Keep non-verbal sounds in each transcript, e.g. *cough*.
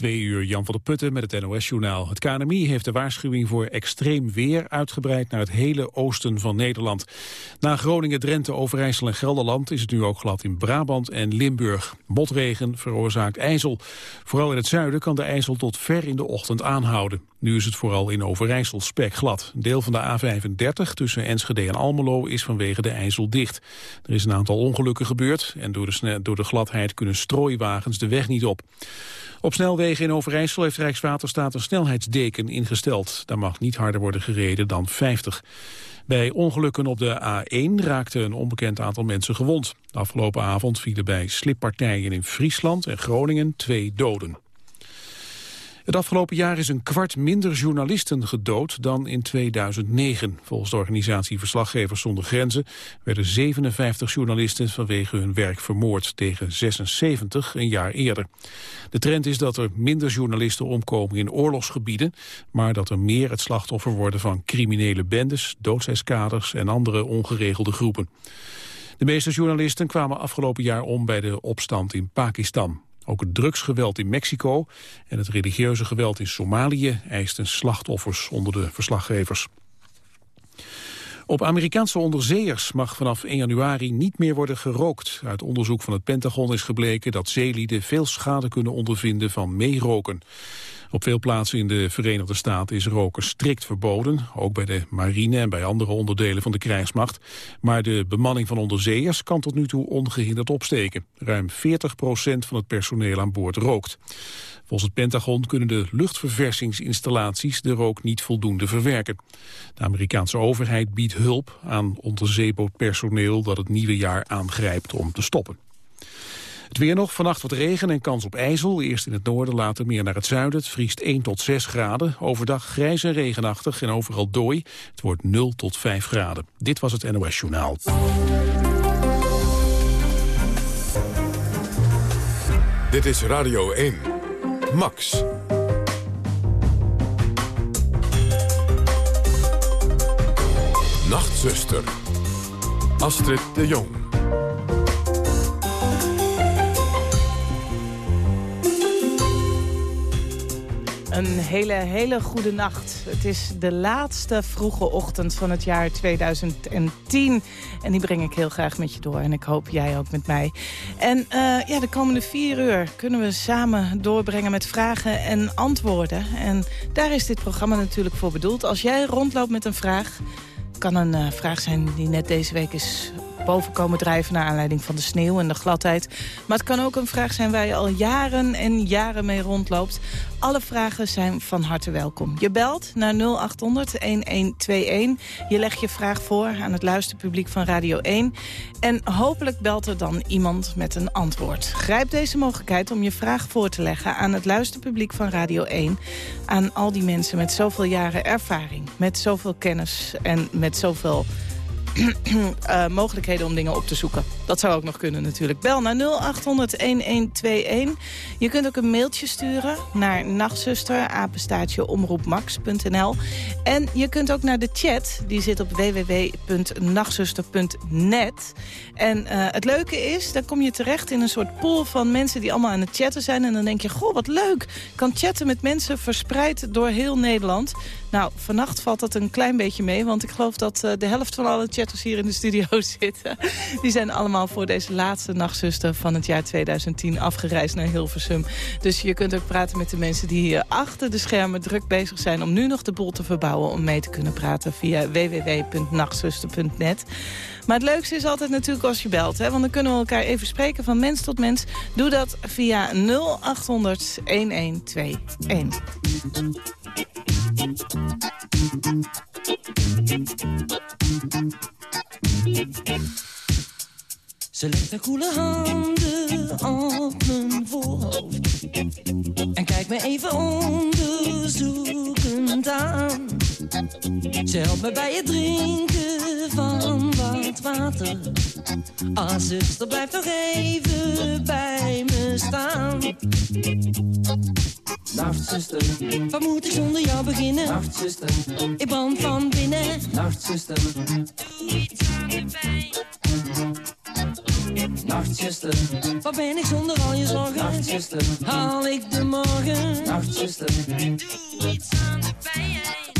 Twee uur Jan van der Putten met het NOS-journaal. Het KNMI heeft de waarschuwing voor extreem weer uitgebreid naar het hele oosten van Nederland. Na Groningen, Drenthe, Overijssel en Gelderland is het nu ook glad in Brabant en Limburg. Motregen veroorzaakt ijzel. Vooral in het zuiden kan de ijzel tot ver in de ochtend aanhouden. Nu is het vooral in Overijssel spekglad. Een deel van de A35 tussen Enschede en Almelo is vanwege de ijzel dicht. Er is een aantal ongelukken gebeurd en door de, door de gladheid kunnen strooiwagens de weg niet op. Op snelwegen in Overijssel heeft Rijkswaterstaat een snelheidsdeken ingesteld. Daar mag niet harder worden gereden dan 50. Bij ongelukken op de A1 raakte een onbekend aantal mensen gewond. De afgelopen avond vielen bij slippartijen in Friesland en Groningen twee doden. Het afgelopen jaar is een kwart minder journalisten gedood dan in 2009. Volgens de organisatie Verslaggevers zonder Grenzen werden 57 journalisten vanwege hun werk vermoord tegen 76 een jaar eerder. De trend is dat er minder journalisten omkomen in oorlogsgebieden, maar dat er meer het slachtoffer worden van criminele bendes, doodseskaders en andere ongeregelde groepen. De meeste journalisten kwamen afgelopen jaar om bij de opstand in Pakistan. Ook het drugsgeweld in Mexico en het religieuze geweld in Somalië eisten slachtoffers onder de verslaggevers. Op Amerikaanse onderzeeërs mag vanaf 1 januari niet meer worden gerookt. Uit onderzoek van het Pentagon is gebleken dat zeelieden veel schade kunnen ondervinden van meeroken. Op veel plaatsen in de Verenigde Staten is roken strikt verboden, ook bij de marine en bij andere onderdelen van de krijgsmacht. Maar de bemanning van onderzeeërs kan tot nu toe ongehinderd opsteken. Ruim 40 procent van het personeel aan boord rookt. Volgens het Pentagon kunnen de luchtverversingsinstallaties de rook niet voldoende verwerken. De Amerikaanse overheid biedt hulp aan onderzeebootpersoneel dat het nieuwe jaar aangrijpt om te stoppen. Het weer nog, vannacht wat regen en kans op ijzel. Eerst in het noorden, later meer naar het zuiden. Het vriest 1 tot 6 graden. Overdag grijs en regenachtig en overal dooi. Het wordt 0 tot 5 graden. Dit was het NOS Journaal. Dit is Radio 1. Max. Nachtzuster. Astrid de Jong. Een hele, hele goede nacht. Het is de laatste vroege ochtend van het jaar 2010. En die breng ik heel graag met je door. En ik hoop jij ook met mij. En uh, ja, de komende vier uur kunnen we samen doorbrengen met vragen en antwoorden. En daar is dit programma natuurlijk voor bedoeld. Als jij rondloopt met een vraag... kan een uh, vraag zijn die net deze week is boven komen drijven... naar aanleiding van de sneeuw en de gladheid. Maar het kan ook een vraag zijn waar je al jaren en jaren mee rondloopt. Alle vragen zijn van harte welkom. Je belt naar 0800-1121. Je legt je vraag voor aan het luisterpubliek van Radio 1. En hopelijk belt er dan iemand met een antwoord. Grijp deze mogelijkheid om je vraag voor te leggen aan het luisterpubliek van Radio 1. Aan al die mensen met zoveel jaren ervaring, met zoveel kennis en met zoveel uh, *clears throat* mogelijkheden om dingen op te zoeken. Dat zou ook nog kunnen natuurlijk. Bel naar 0800-1121. Je kunt ook een mailtje sturen naar nachtzuster, omroepmax.nl. En je kunt ook naar de chat, die zit op www.nachtzuster.net. En uh, het leuke is, dan kom je terecht in een soort pool van mensen die allemaal aan het chatten zijn. En dan denk je, goh, wat leuk. kan chatten met mensen verspreid door heel Nederland. Nou, vannacht valt dat een klein beetje mee, want ik geloof dat uh, de helft van alle hier in de studio *laughs* zitten. Die zijn allemaal voor deze laatste nachtzuster van het jaar 2010 afgereisd naar Hilversum. Dus je kunt ook praten met de mensen die hier achter de schermen druk bezig zijn... om nu nog de boel te verbouwen om mee te kunnen praten via www.nachtzuster.net. Maar het leukste is altijd natuurlijk als je belt. Hè? Want dan kunnen we elkaar even spreken van mens tot mens. Doe dat via 0800 1121. Ze legt haar koele handen op mijn voorhoofd En kijkt me even onderzoekend aan Ze helpt me bij het drinken van wat water Ah, zuster, blijf nog even bij me staan Nachtzuster, wat moet ik zonder jou beginnen? Nachtzuster, ik brand van binnen Nachtzuster, doe iets aan de pijn Nachtzuster, wat ben ik zonder al je zorgen? Nachtzuster, haal ik de morgen. Nachtzuster, doe iets aan de pijn.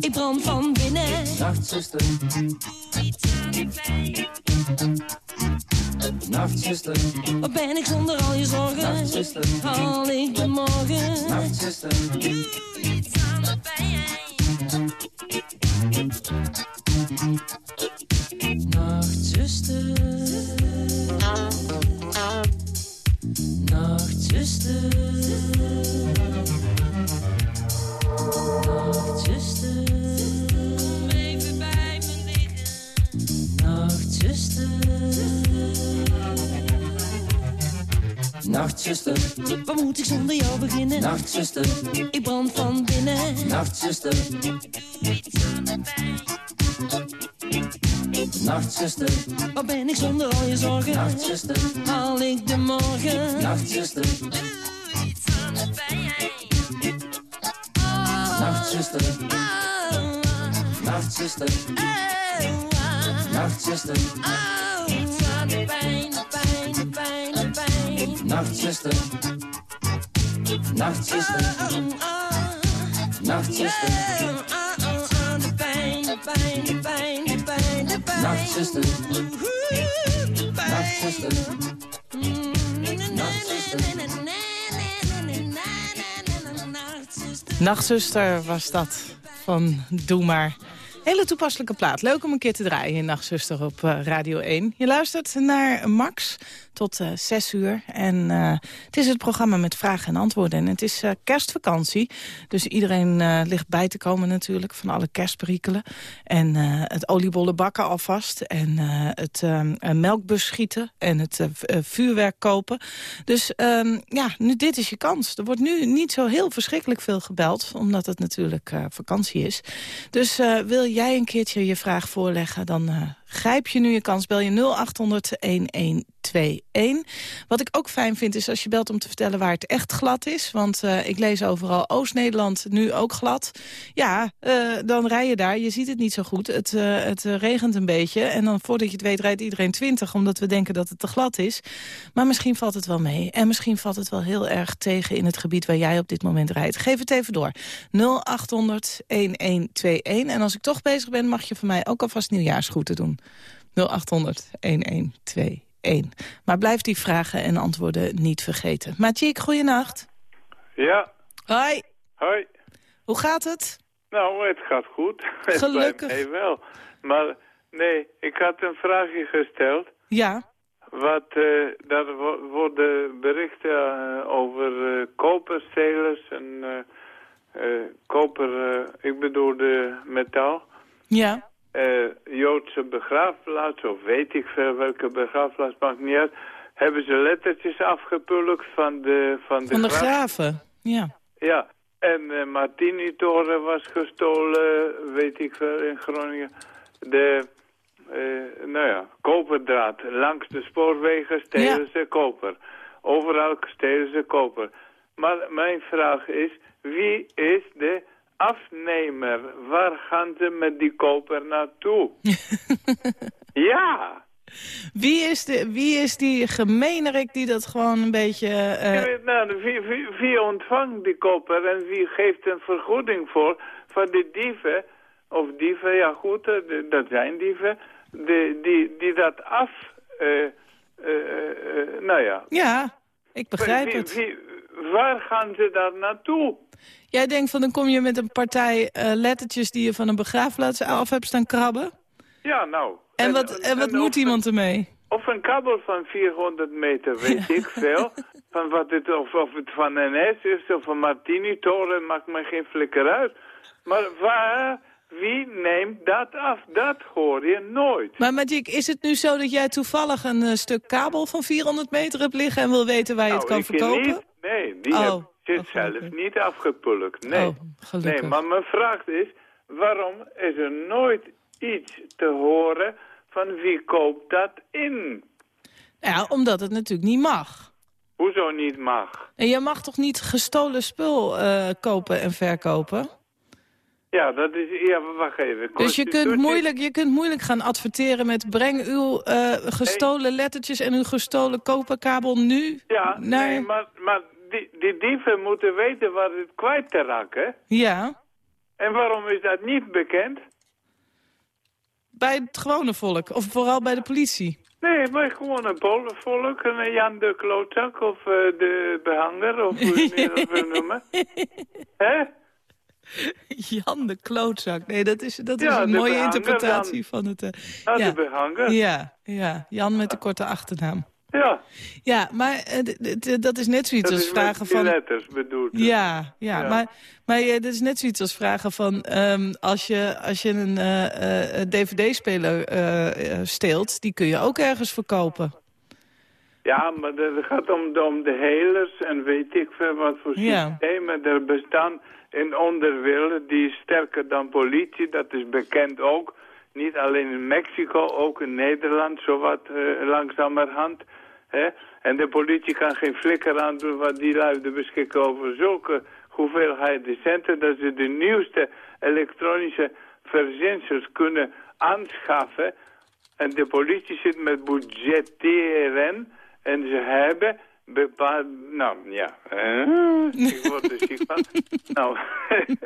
Ik brand van binnen. Nachtzuster, doe iets aan de pijn. Nachtzuster, nachtzuster. Nachtzuster was dat van Doe Maar. Hele toepasselijke plaat. Leuk om een keer te draaien in Nachtzuster op eh, Radio 1. Je luistert naar Max tot uh, 6 uur. En uh, het is het programma met vragen en antwoorden. En het is uh, kerstvakantie. Dus iedereen ligt bij te komen natuurlijk van alle kerstperikelen. En het oliebollen bakken alvast. En het melkbus schieten. En het vuurwerk kopen. Dus ehm, ja, nu, dit is je kans. Er wordt nu niet zo heel verschrikkelijk veel gebeld. Omdat het natuurlijk vakantie is. Dus wil jij een keertje je vraag voorleggen... dan grijp je nu je kans. Bel je 0800-1121. Wat ik ook fijn vind is als je belt om te vertellen waar het echt glad is. Want uh, ik lees overal Oost-Nederland nu ook glad. Ja, uh, dan rij je daar. Je ziet het niet zo goed. Het, uh, het regent een beetje. En dan voordat je het weet rijdt iedereen 20. Omdat we denken dat het te glad is. Maar misschien valt het wel mee. En misschien valt het wel heel erg tegen in het gebied waar jij op dit moment rijdt. Geef het even door. 0800-1121. En als ik toch bezig ben mag je van mij ook alvast nieuwjaarsgroeten doen. 0800 1121. Maar blijf die vragen en antwoorden niet vergeten. Matjik, goeienacht. Ja. Hoi. Hoi. Hoe gaat het? Nou, het gaat goed. *laughs* Gelukkig. Het wel. Maar nee, ik had een vraagje gesteld. Ja. Wat, uh, daar worden berichten uh, over uh, koperstelers en koper, ik bedoel de metaal. Ja. Uh, Joodse begraafplaats, of weet ik veel welke begraafplaats, maakt niet uit, hebben ze lettertjes afgepulkt van de Van de, van de graven, ja. Ja, en uh, Martini-toren was gestolen, weet ik veel, in Groningen. De, uh, nou ja, koperdraad. Langs de spoorwegen stelen ja. ze koper. Overal stelen ze koper. Maar mijn vraag is, wie is de afnemer. Waar gaan ze met die koper naartoe? *laughs* ja! Wie is, de, wie is die gemeenerik die dat gewoon een beetje... Uh... Nou, wie, wie, wie, ontvangt die koper en wie geeft een vergoeding voor van de dieven, of dieven, ja goed, eh, dat zijn dieven, die, die, die dat af, eh, eh, eh, nou ja. Ja, ik begrijp Wie- het. wie- waar gaan ze daar naartoe? Jij denkt van dan kom je met een partij eh, lettertjes die je van een begraafplaats af hebt staan krabben. Ja, nou. En wat, en wat moet iemand ermee? Of een kabel van 400 meter, weet ik veel. Van wat het, of, of het van NS is of een Martini-toren, maakt me geen flikker uit. Maar waar, wie neemt dat af? Dat hoor je nooit. Maar Magic, is het nu zo dat jij toevallig een eh, stuk kabel van 400 meter hebt liggen en wil weten waar je het Nou, kan verkopen? Niet, nee, die Oh, heb zelf niet afgepulkt. Nee. Oh, nee, maar mijn vraag is, waarom is er nooit iets te horen van wie koopt dat in? Ja, omdat het natuurlijk niet mag. Hoezo niet mag? En je mag toch niet gestolen spul eh, kopen en verkopen? Ja, dat is... Ja, wacht even. Dus je kunt, moeilijk, je kunt moeilijk gaan adverteren met... breng uw eh, gestolen lettertjes en uw gestolen koperkabel nu Ja, naar... nee, maar, maar die, die dieven moeten weten waar het kwijt te raken. Ja, En waarom is dat niet bekend? bij het gewone volk. Of vooral bij de politie. Nee, maar gewoon een Polenvolk, een Jan de Klootzak of eh, de behanger, of hoe je het *laughs* wil noemen. Hè? *laughs* Jan de klootzak. Nee, dat is, dat is Ja, een mooie behanger interpretatie van het... Ah, ja. de behanger. ja, ja, Jan met de korte achternaam. Ja, Ja, maar eh, dat is net zoiets dat als vragen van... letters bedoeld. Ja, ja, Ja. maar, maar dat is net zoiets als vragen van... als, je, als je een eh, dvd-speler steelt, die kun je ook ergens verkopen. Ja, maar het gaat om de, om de helers en weet ik veel wat voor Ja. systemen er bestaan in onderwereld. Die is sterker dan politie, dat is bekend ook. Niet alleen in Mexico, ook in Nederland, zowat uh, langzamerhand. Hè? En de politie kan geen flikker aan doen wat die luiden beschikken over zulke hoeveelheid centen... dat ze de nieuwste elektronische verzinsels kunnen aanschaffen... En de politie zit met budgetteren en ze hebben bepaald... Nou, ja. eh, ik word er ziek van. *laughs* nou,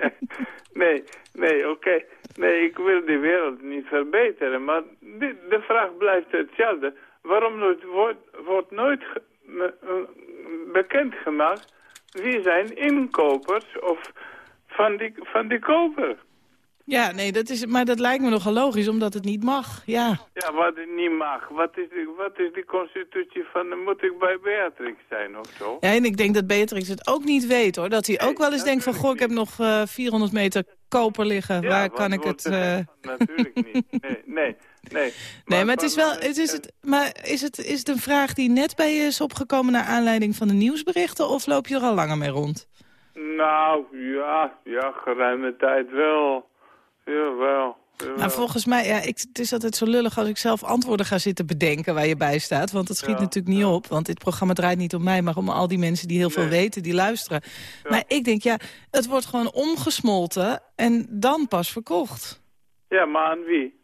*laughs* nee, nee, oké. Nee, ik wil de wereld niet verbeteren. Maar de, de vraag blijft hetzelfde. Waarom wordt, wordt nooit bekendgemaakt wie zijn inkopers of van die, van die koper? Ja, nee, dat is, maar dat lijkt me nogal logisch, omdat het niet mag. Ja, Ja, wat het niet mag. Wat is, die, wat is die constitutie van... dan Moet ik bij Beatrix zijn of zo? Ja, en ik denk dat Beatrix het ook niet weet, hoor. Dat hij ook wel eens denkt van, goh, ik heb nog eh 400 meter koper liggen. Ja, Waar kan ik het... eh, van? Natuurlijk niet. *laughs* Nee, nee, nee. Nee, maar het is wel... van, Het is eh, het, maar is het, is het een vraag die net bij je is opgekomen... naar aanleiding van de nieuwsberichten... of loop je er al langer mee rond? Nou, ja, ja, geruime tijd wel. Jawel. jawel. Maar volgens mij, ja, ik, het is altijd zo lullig als ik zelf antwoorden ga zitten bedenken waar je bij staat. Want dat schiet Ja, natuurlijk niet op. Want dit programma draait niet om mij, maar om al die mensen die heel veel weten, die luisteren. Maar ik denk, ja, het wordt gewoon omgesmolten en dan pas verkocht. Ja, maar aan wie?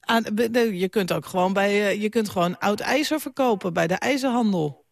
Aan, je kunt ook gewoon bij, eh, je kunt gewoon oud ijzer verkopen bij de ijzerhandel.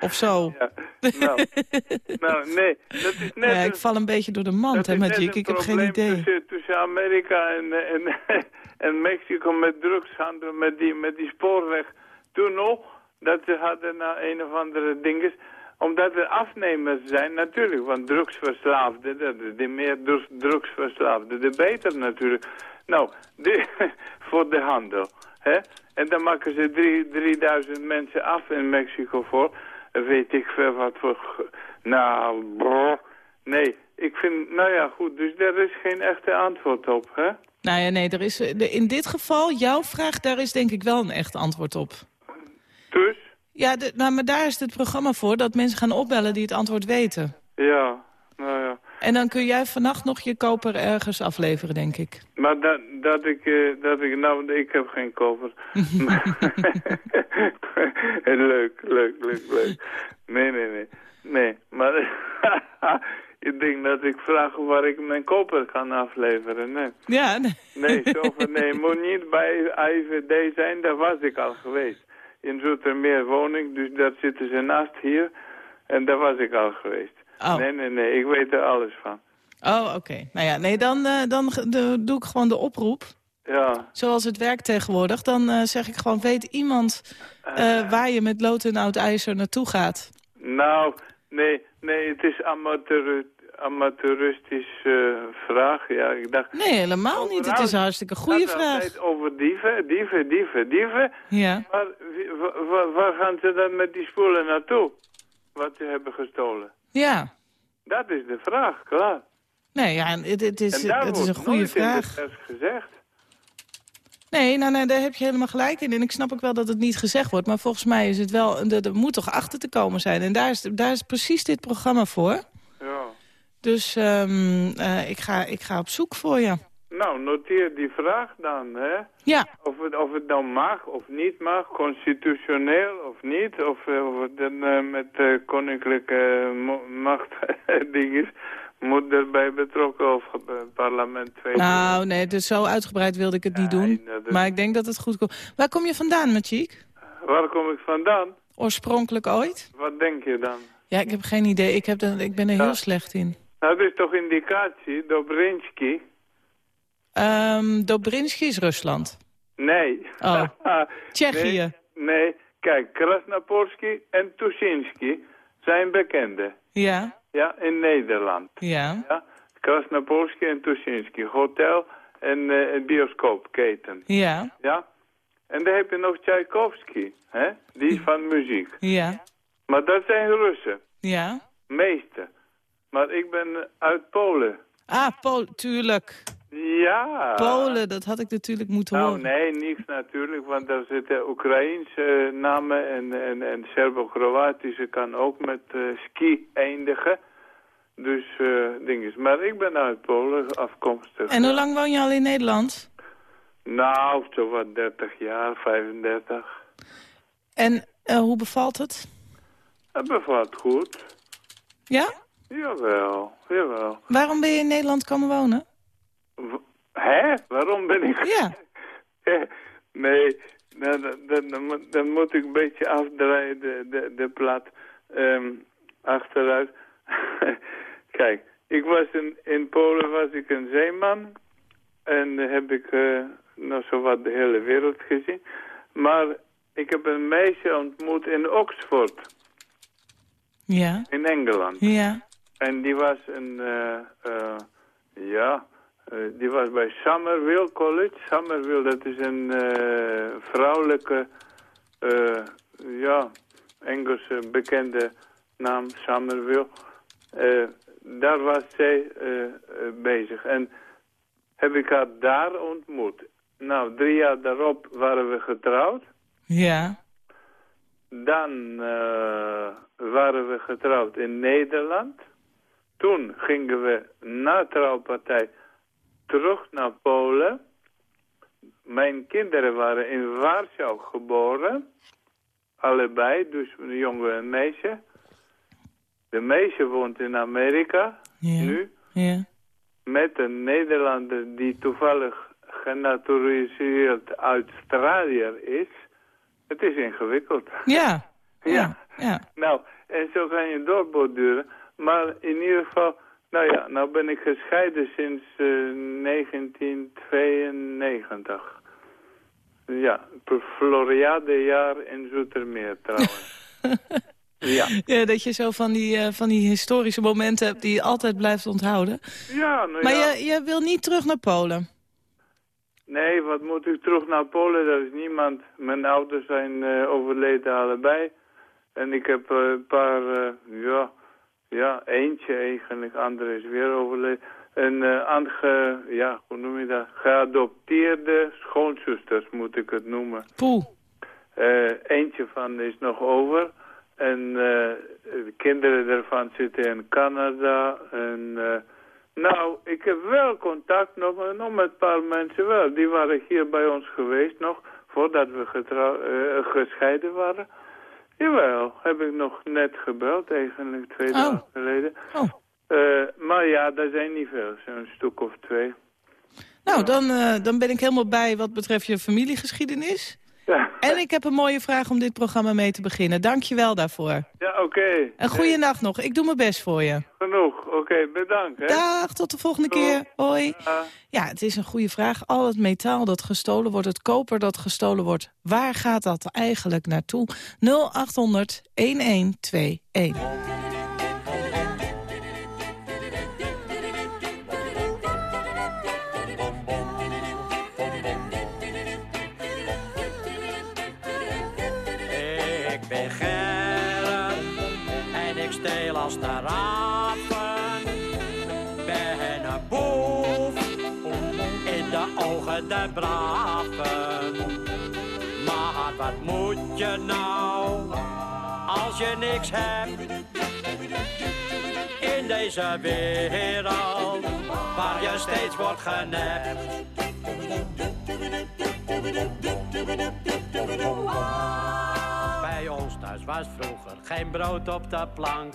Of zo. Ja, nou, *laughs* nou, nee, dat is net... Ja, ik val een beetje door de mand, hè, een Ik heb geen idee. Tussen, tussen Amerika en, en, *laughs* en Mexico met drugshandel, met die, met die spoorweg. Toen nog, dat ze hadden nou een of andere dinges. Omdat er afnemers zijn, natuurlijk. Want drugsverslaafden, de, de, meer drugs- drugsverslaafden, de beter natuurlijk. Nou, *laughs* voor de handel. Hè? En dan maken ze drie, 3000 mensen af in Mexico voor. Weet ik veel wat voor... Nou, brr. Nee, ik vind... Nou ja, goed. Dus daar is geen echte antwoord op, hè? Nou ja, nee, er is, in dit geval, jouw vraag, daar is denk ik wel een echt antwoord op. Dus? Ja, de, nou, maar daar is het programma voor, dat mensen gaan opbellen die het antwoord weten. Ja, nou ja. En dan kun jij vannacht nog je koper ergens afleveren, denk ik. Maar dat, dat ik... eh, dat ik nou, ik heb geen cover. *laughs* *laughs* leuk, leuk, leuk, leuk. Nee, nee, nee. Nee, maar... *laughs* ik denk dat ik vraag waar ik mijn koper kan afleveren. Nee. Ja, nee. Nee, zo van, nee, moet niet bij IVD zijn, daar was ik al geweest. In Zoetermeer woning, dus daar zitten ze naast hier. En daar was ik al geweest. Oh. Nee, nee, nee, ik weet er alles van. Oh, oké. Nou ja, nee, dan, eh, dan de- doe ik gewoon de oproep. Ja, Zoals het werkt tegenwoordig. Dan eh, zeg ik gewoon, weet iemand eh, waar je met lood en oud ijzer naartoe gaat? nou, nee, nee, het is amateur, amateuristisch eh, vraag. Ja, ik dacht... Nee, helemaal niet. Het is een hartstikke goede gaat vraag. over dieven, dieven, dieven, dieven. Ja. Maar wie- wa- wa- waar gaan ze dan met die spullen naartoe? Wat ze hebben gestolen? Ja. Dat is de vraag, klaar. Nee, ja, het, het is, het is een goede vraag. pers gezegd. Nee, nou, nee, daar heb je helemaal gelijk in. En ik snap ook wel dat het niet gezegd wordt. Maar volgens mij is het wel, er, er moet toch achter te komen zijn. En daar is, daar is precies dit programma voor. Ja. Dus ehm, eh, ik, ga, ik ga op zoek voor je. Nou, noteer die vraag dan, hè. Ja, Of het, of het nou mag of niet mag, constitutioneel of niet, of, eh, of het dan eh, met eh, koninklijke macht *laughs* ding is, moet erbij betrokken of eh, parlement twee. nou nee, dus zo uitgebreid wilde ik het niet doen. Is- Maar ik denk dat het goed komt. Waar kom je vandaan, Machiek? Waar kom ik vandaan? Oorspronkelijk ooit? Wat denk je dan? Ja, ik heb geen idee. Ik, heb er, ik ben er Ja. heel slecht in. Nou, dat is toch indicatie, Dobrinski? Ehm Dobrinski is Rusland. Nee. Oh. *laughs* Tsjechië. nee, nee, kijk, Krasnapolski en Tuschinski zijn bekende. Ja, Ja, in Nederland. ja, Ja, Krasnapolski en Tuschinski, hotel en eh, bioscoopketen. ja, Ja, en dan heb je nog Tchaikovsky, hè? die is van muziek. ja, Maar dat zijn Russen, ja. meeste. Maar ik ben uit Polen. Ah, Polen, tuurlijk. Ja. Polen, dat had ik natuurlijk moeten Nou, horen. nee, niks natuurlijk, want daar zitten Oekraïense eh, namen en, en, en Serbo-Kroatische kan ook met eh, ski eindigen. Dus, dinges. Maar ik ben uit Polen afkomstig. En hoe lang woon je al in Nederland? Nou, zo wat 30 jaar, 35. En hoe bevalt het? Het bevalt goed. Ja? Jawel, jawel. Waarom ben je in Nederland komen wonen? Hè? Waarom ben ik... Ja. *laughs* nee, nou, dan, dan, dan, moet- dan moet ik een beetje afdraaien, de, de, de plaat ehm, achteruit. *laughs* Kijk, ik was in, in Polen was ik een zeeman. En dan heb ik eh, nog zo wat de hele wereld gezien. Maar ik heb een meisje ontmoet in Oxford, Ja, in Engeland. ja, En die was een, eh, eh, ja, eh, die was bij Somerville College. Somerville, dat is een eh, vrouwelijke, eh, ja, Engelse bekende naam, Somerville. Eh, daar was zij eh, eh, bezig. En heb ik haar daar ontmoet. Nou, drie jaar daarop waren we getrouwd. ja. Dan eh, waren we getrouwd in Nederland. Toen gingen we na trouwpartij terug naar Polen. Mijn kinderen waren in Warschau geboren. Allebei, dus een jongen en een meisje. De meisje woont in Amerika, Ja. nu. Ja. Met een Nederlander die toevallig genaturaliseerd Australiër is. Het is ingewikkeld. Ja. *laughs* Ja. Ja. Ja. Nou, en zo kan je doorborduren. Maar in ieder geval, nou ja, nou ben ik gescheiden sinds eh, 1992. Ja, per Floriadejaar in Zoetermeer trouwens. *laughs* ja. Ja, dat je zo van die, eh, van die historische momenten hebt die je altijd blijft onthouden. Ja, nou Maar ja. je, je wil niet terug naar Polen? Nee, wat moet ik terug naar Polen? Dat is niemand. Mijn ouders zijn eh, overleden allebei. En ik heb eh, een paar, eh, ja, ja, eentje eigenlijk, andere is weer overleden. En eh aange, ja, hoe noem je dat? Geadopteerde schoonzusters moet ik het noemen. Poeh. Eh, eentje van is nog over. En eh, de kinderen daarvan zitten in Canada. En eh, nou, ik heb wel contact nog, eh, nog met een paar mensen wel. Die waren hier bij ons geweest nog, voordat we eh, gescheiden waren. Jawel, heb ik nog net gebeld eigenlijk, twee Oh. dagen geleden. Oh. Eh, maar ja, dat zijn niet veel, zo'n stuk of twee. Nou, dan, eh, dan ben ik helemaal bij wat betreft je familiegeschiedenis. Ja, En ik heb een mooie vraag om dit programma mee te beginnen. Dank je wel daarvoor. ja oké. Een goede nacht nog. Ik doe mijn best voor je. Genoeg. Oké, bedankt. Hè. Dag, tot de volgende keer. Hoi. Ja. Ja, het is een goede vraag. Al het metaal dat gestolen wordt, het koper dat gestolen wordt... waar gaat dat eigenlijk naartoe? 0800 de braven. Maar wat moet je nou als je niks hebt? In deze wereld waar je steeds wordt genept. Bij ons thuis was vroeger geen brood op de plank.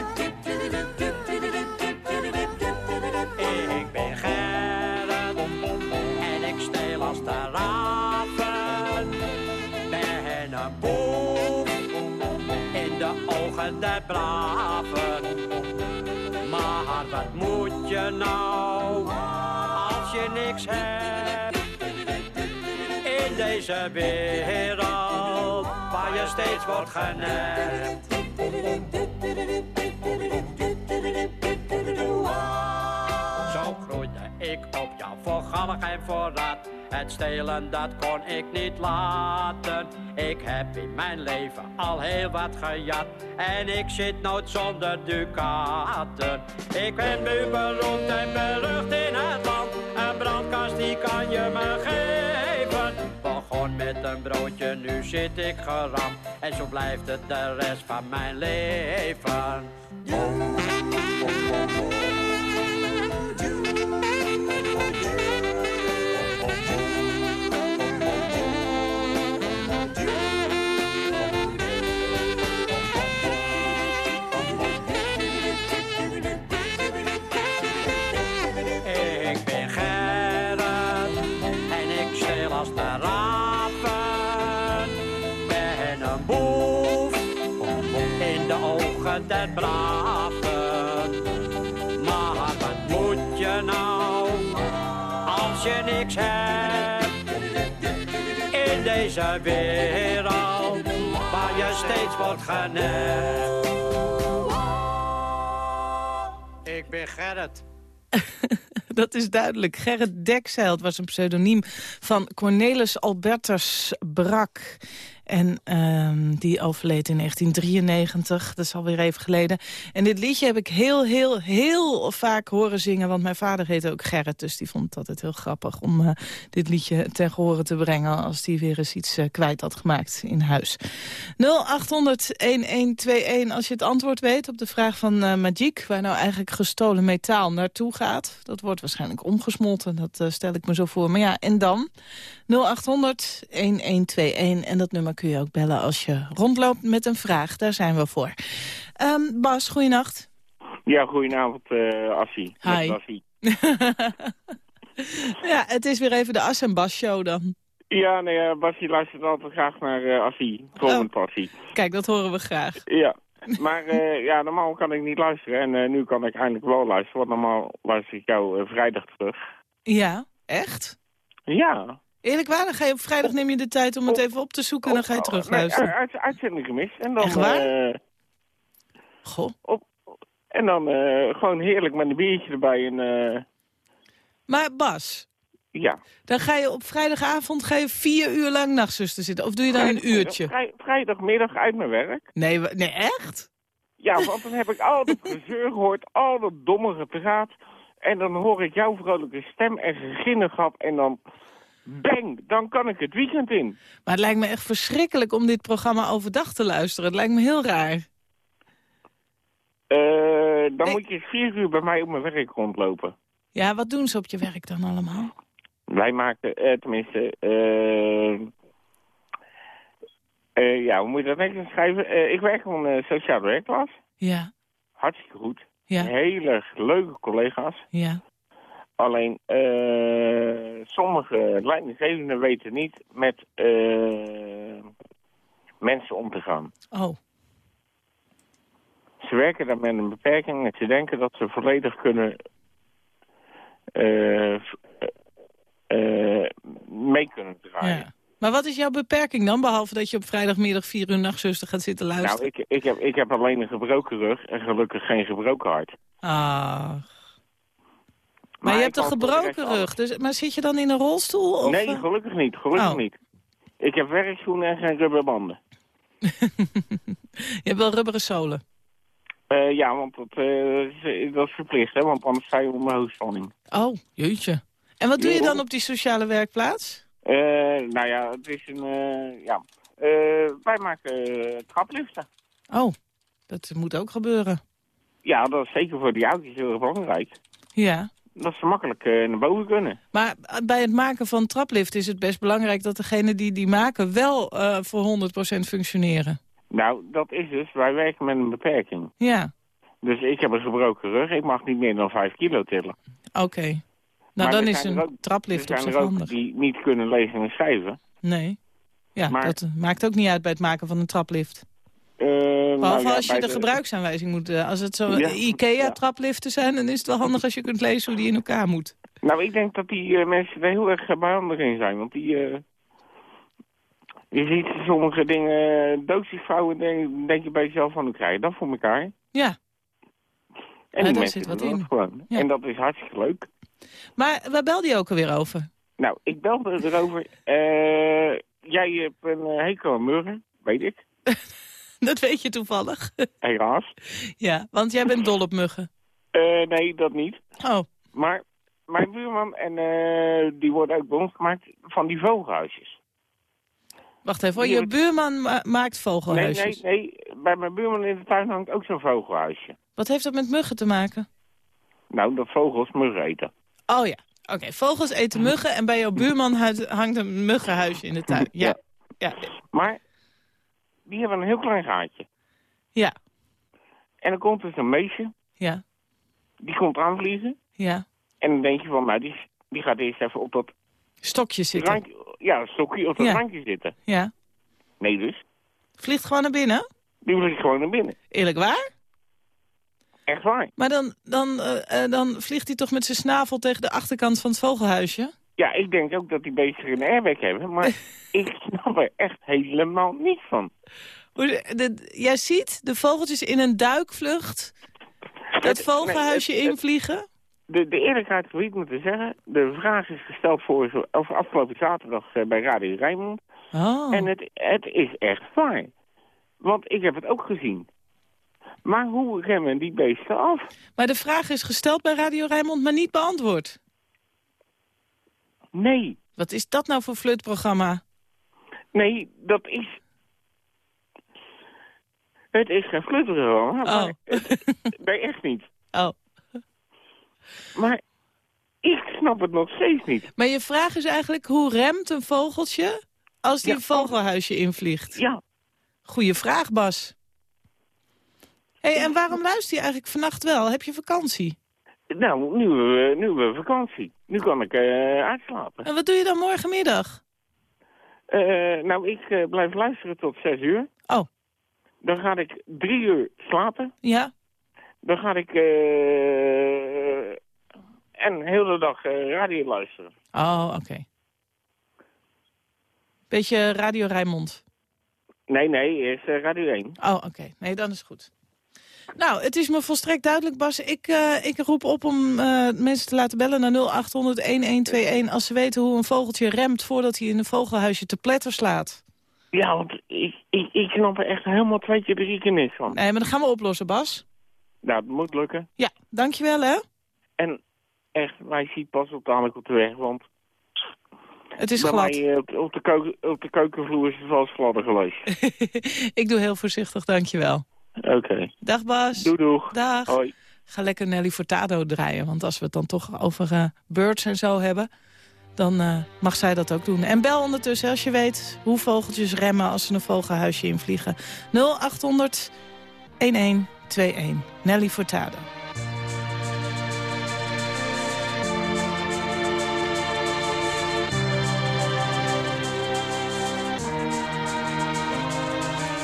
Maar wat moet je nou als je niks hebt? In deze wereld waar je steeds wordt genept. Op, ja, voor gallig en voor rat. Het stelen, dat kon ik niet laten. Ik heb in mijn leven al heel wat gejat. En ik zit nooit zonder ducaten. Ik ben nu beroemd en berucht in het land. Een brandkast, die kan je me geven. Begon met een broodje, nu zit ik geramd. En zo blijft het de rest van mijn leven. Der braven. Maar wat moet je nou als je niks hebt? In deze wereld waar je steeds wordt genept. Ik ben Gerrit. *laughs* Dat is duidelijk. Gerrit Dekzeild was een pseudoniem van Cornelis Albertus Brak. En ehm, die overleed in 1993, dat is alweer even geleden. En dit liedje heb ik heel, heel, heel vaak horen zingen... want mijn vader heette ook Gerrit, dus die vond het altijd heel grappig... om eh, dit liedje ten gehore te brengen... als die weer eens iets eh, kwijt had gemaakt in huis. 0800-1121, als je het antwoord weet op de vraag van eh Magiek... waar nou eigenlijk gestolen metaal naartoe gaat. Dat wordt waarschijnlijk omgesmolten, dat stel ik me zo voor. Maar ja, en dan? 0800-1121 en dat nummer kun je ook bellen als je rondloopt met een vraag. Daar zijn we voor. Ehm, Bas, goeienacht. Ja, goedenavond, eh Assie. Hi. *laughs* Ja, het is weer even de As en Bas show dan. Ja, nee, eh, Bassie luistert altijd graag naar eh Assie. Komend Passie. Kijk, dat horen we graag. Ja. Maar ja, normaal kan ik niet luisteren. En nu kan ik eindelijk wel luisteren. Want normaal luister ik jou vrijdag terug. Ja, echt? Ja. Eerlijk waar, dan ga je op vrijdag neem je de tijd om het even op te zoeken... en dan ga je Oh, terugluisteren. Nee, uit, uitzending gemist. En dan, Echt waar? eh, Goh. en dan eh, gewoon heerlijk met een biertje erbij. En eh, Maar Bas, ja. dan ga je op vrijdagavond ga je vier uur lang nachtzuster zitten. Of doe je dan een uurtje? Vrij- vrijdagmiddag uit mijn werk. Nee, nee echt? Ja, want dan heb ik al dat gezeur gehoord, al dat domme gepraat. En dan hoor ik jouw vrolijke stem en geginnigap en dan... Bang, dan kan ik het weekend in. Maar het lijkt me echt verschrikkelijk om dit programma overdag te luisteren. Het lijkt me heel raar. Eh, dan moet je vier uur bij mij op mijn werk rondlopen. Ja, wat doen ze op je werk dan allemaal? Wij maken, eh, tenminste, eh, ja, hoe moet je dat netjes schrijven? Ik werk op een sociale werkklas. Ja, Hartstikke goed. ja, Hele leuke collega's. ja. Alleen, eh, sommige leidinggevenden weten niet met eh, mensen om te gaan. Oh, Ze werken daar met een beperking en ze denken dat ze volledig kunnen eh, mee kunnen draaien. ja. Maar wat is jouw beperking dan, behalve dat je op vrijdagmiddag vier uur nachtzuster gaat zitten luisteren? Nou, ik, ik, heb, ik heb alleen een gebroken rug en gelukkig geen gebroken hart. Ah. Maar, je hebt een gebroken rug, dus, maar zit je dan in een rolstoel? Of, Nee, eh? gelukkig niet. Gelukkig Oh. niet. Ik heb werkschoenen en geen rubberbanden. *laughs* je hebt wel rubberen zolen. Eh, ja, want dat, eh, is, dat is verplicht, hè? Want anders sta je onder hoogspanning. Oh, jeetje. En wat doe je dan op die sociale werkplaats? Eh, nou ja, het is een... ja. Wij maken trapliften. Oh, dat moet ook gebeuren. Ja, dat is zeker voor die oudjes heel erg belangrijk. Ja. Dat ze makkelijk eh, naar boven kunnen. Maar bij het maken van traplift is het best belangrijk dat degenen die die maken wel eh, voor 100% functioneren. Nou, dat is dus, wij werken met een beperking. Ja, Dus ik heb een gebroken rug, ik mag niet meer dan 5 kilo tillen. oké. Nou, Maar dan is een ook- traplift op zich ook handig. die niet kunnen lezen en schrijven. Nee. Ja, Maar- dat eh, maakt ook niet uit bij het maken van een traplift. Eh, nou Behalve ja, als je de, gebruiksaanwijzing moet... eh, als het zo Ja, IKEA-trapliften zijn, dan is het wel handig als je kunt lezen hoe die in elkaar moet. Nou, ik denk dat die eh, mensen er heel erg eh, bij handig in zijn. Want die... je ziet sommige dingen, doodsievrouwen, denk, denk je bij jezelf van, hoe krijg je dat voor elkaar? Ja, En daar mensen zit wat dat in. Gewoon. Ja. En dat is hartstikke leuk. maar waar belde je ook alweer over? Nou, ik belde erover. jij hebt een hekel aan weet ik. *laughs* *laughs* Dat weet je toevallig. *laughs* Helaas. ja, want jij bent dol op muggen. Eh, nee, dat niet. Oh, Maar mijn buurman, en eh, die worden ook bij gemaakt, van die vogelhuisjes. wacht even. hoor. Je buurman ma- maakt Nee, vogelhuisjes. nee, nee. Bij mijn buurman in de tuin hangt ook zo'n vogelhuisje. Wat heeft dat met muggen te maken? Nou, dat vogels muggen eten. Oh ja. Oké, vogels eten muggen en bij jouw buurman hangt een muggenhuisje in de tuin. Ja, ja, Maar die hebben een heel klein gaatje. ja, En dan komt er zo'n meisje, ja, die komt aanvliegen. ja. En dan denk je van, nou, die, die gaat eerst even op dat Stokjes zitten. randje, ja, stokje op dat Ja. randje zitten. Ja. Nee dus, Vliegt gewoon naar binnen? die vliegt gewoon naar binnen. Eerlijk waar? Echt waar. Maar dan, dan, eh, eh, dan vliegt hij toch met zijn snavel tegen de achterkant van het vogelhuisje? Ja, ik denk ook dat die beesten een airbag hebben, maar *laughs* ik snap er echt helemaal niets van. De- jij ziet de vogeltjes in een duikvlucht dat Het- vogelhuisje nee, invliegen? De, de eerlijkheid gebied moet ik zeggen, de vraag is gesteld voor, over afgelopen zaterdag eh, bij Radio Rijnmond. Oh. En het, het is echt waar. Want ik heb het ook gezien. Maar hoe remmen die beesten af? Maar de vraag is gesteld bij Radio Rijnmond, maar niet beantwoord. Nee, Wat is dat nou voor flutprogramma? nee, dat is... Het is geen flutteren, Oh. maar *laughs* nee, echt niet. oh. Maar ik snap het nog steeds niet. Maar je vraag is eigenlijk, hoe remt een vogeltje als die Ja. vogelhuisje invliegt? Ja, Goeie vraag, Bas. hey, en waarom luister je eigenlijk vannacht wel? Heb je vakantie? Nou, nu, hebben we- nu hebben we vakantie. Nu kan ik eh, uitslapen. En wat doe je dan morgenmiddag? Eh, nou, ik eh, blijf luisteren tot zes uur. Oh, Dan ga ik drie uur slapen. ja? Dan ga ik eh en heel de dag eh, radio luisteren. Oh, oké. Beetje Radio Rijnmond. Nee, nee, eerst eh, Radio 1. Oh, oké. Nee, dan is het goed. Nou, het is me volstrekt duidelijk, Bas. Ik, eh, ik roep op om eh, mensen te laten bellen naar 0800-1121... als ze weten hoe een vogeltje remt voordat hij in een vogelhuisje te pletter slaat. Ja, want ik, ik, ik snap er echt helemaal twee keer drie keer niks van. Nee, maar dat gaan we oplossen, Bas. Nou, dat moet lukken. Ja, dankjewel, hè. En echt, wij zien pas op dadelijk op de weg, want Het is bij glad. mij eh, op, op, de keuken, op de keukenvloer is het wel eens gladder geweest. *laughs* ik doe heel voorzichtig, dankjewel. Oké. Dag Bas. Doei doeg. Dag. Hoi. Ga lekker Nelly Furtado draaien. Want als we het dan toch over eh, birds en zo hebben... dan eh, mag zij dat ook doen. En bel ondertussen als je weet hoe vogeltjes remmen... als ze een vogelhuisje invliegen. 0800 1121. Nelly Furtado.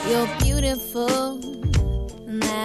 You're beautiful,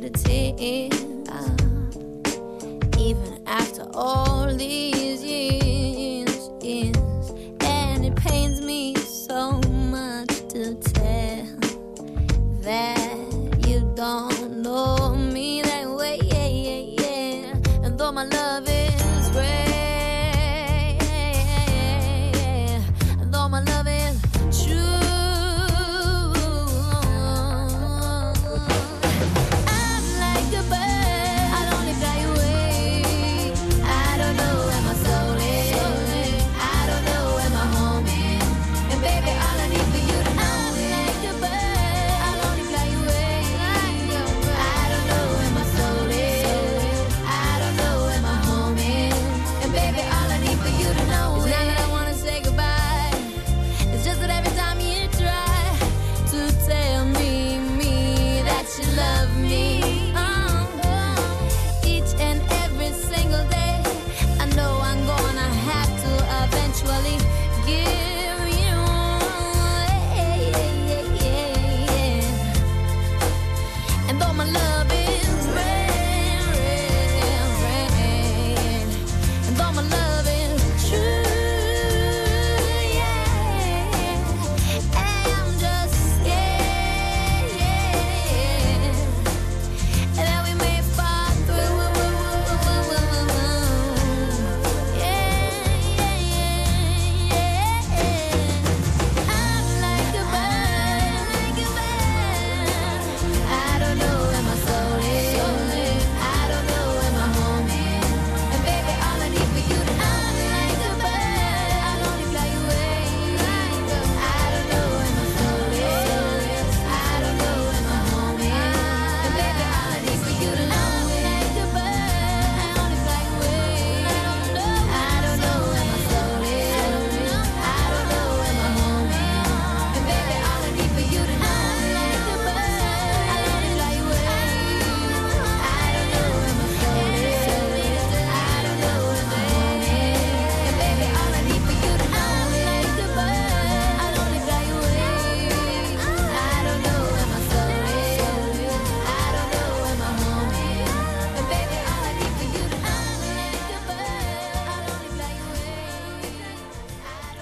me to tears. Even after all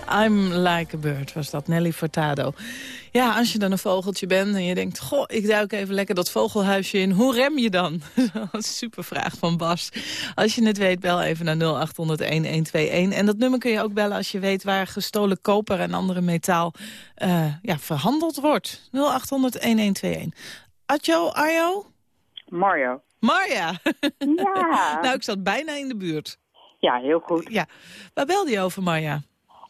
I'm like a bird, was dat Nelly Furtado. Ja, als je dan een vogeltje bent en je denkt... goh, ik duik even lekker dat vogelhuisje in. Hoe rem je dan? *laughs* een super vraag van Bas. Als je het weet, bel even naar 0800-1121. En dat nummer kun je ook bellen als je weet... waar gestolen koper en andere metaal eh, ja, verhandeld wordt. 0800-1121. Adjo, Arjo? Mario. Marja. Ja. *laughs* nou, ik zat bijna in de buurt. Ja, heel goed. Ja. Waar belde je over, Marja?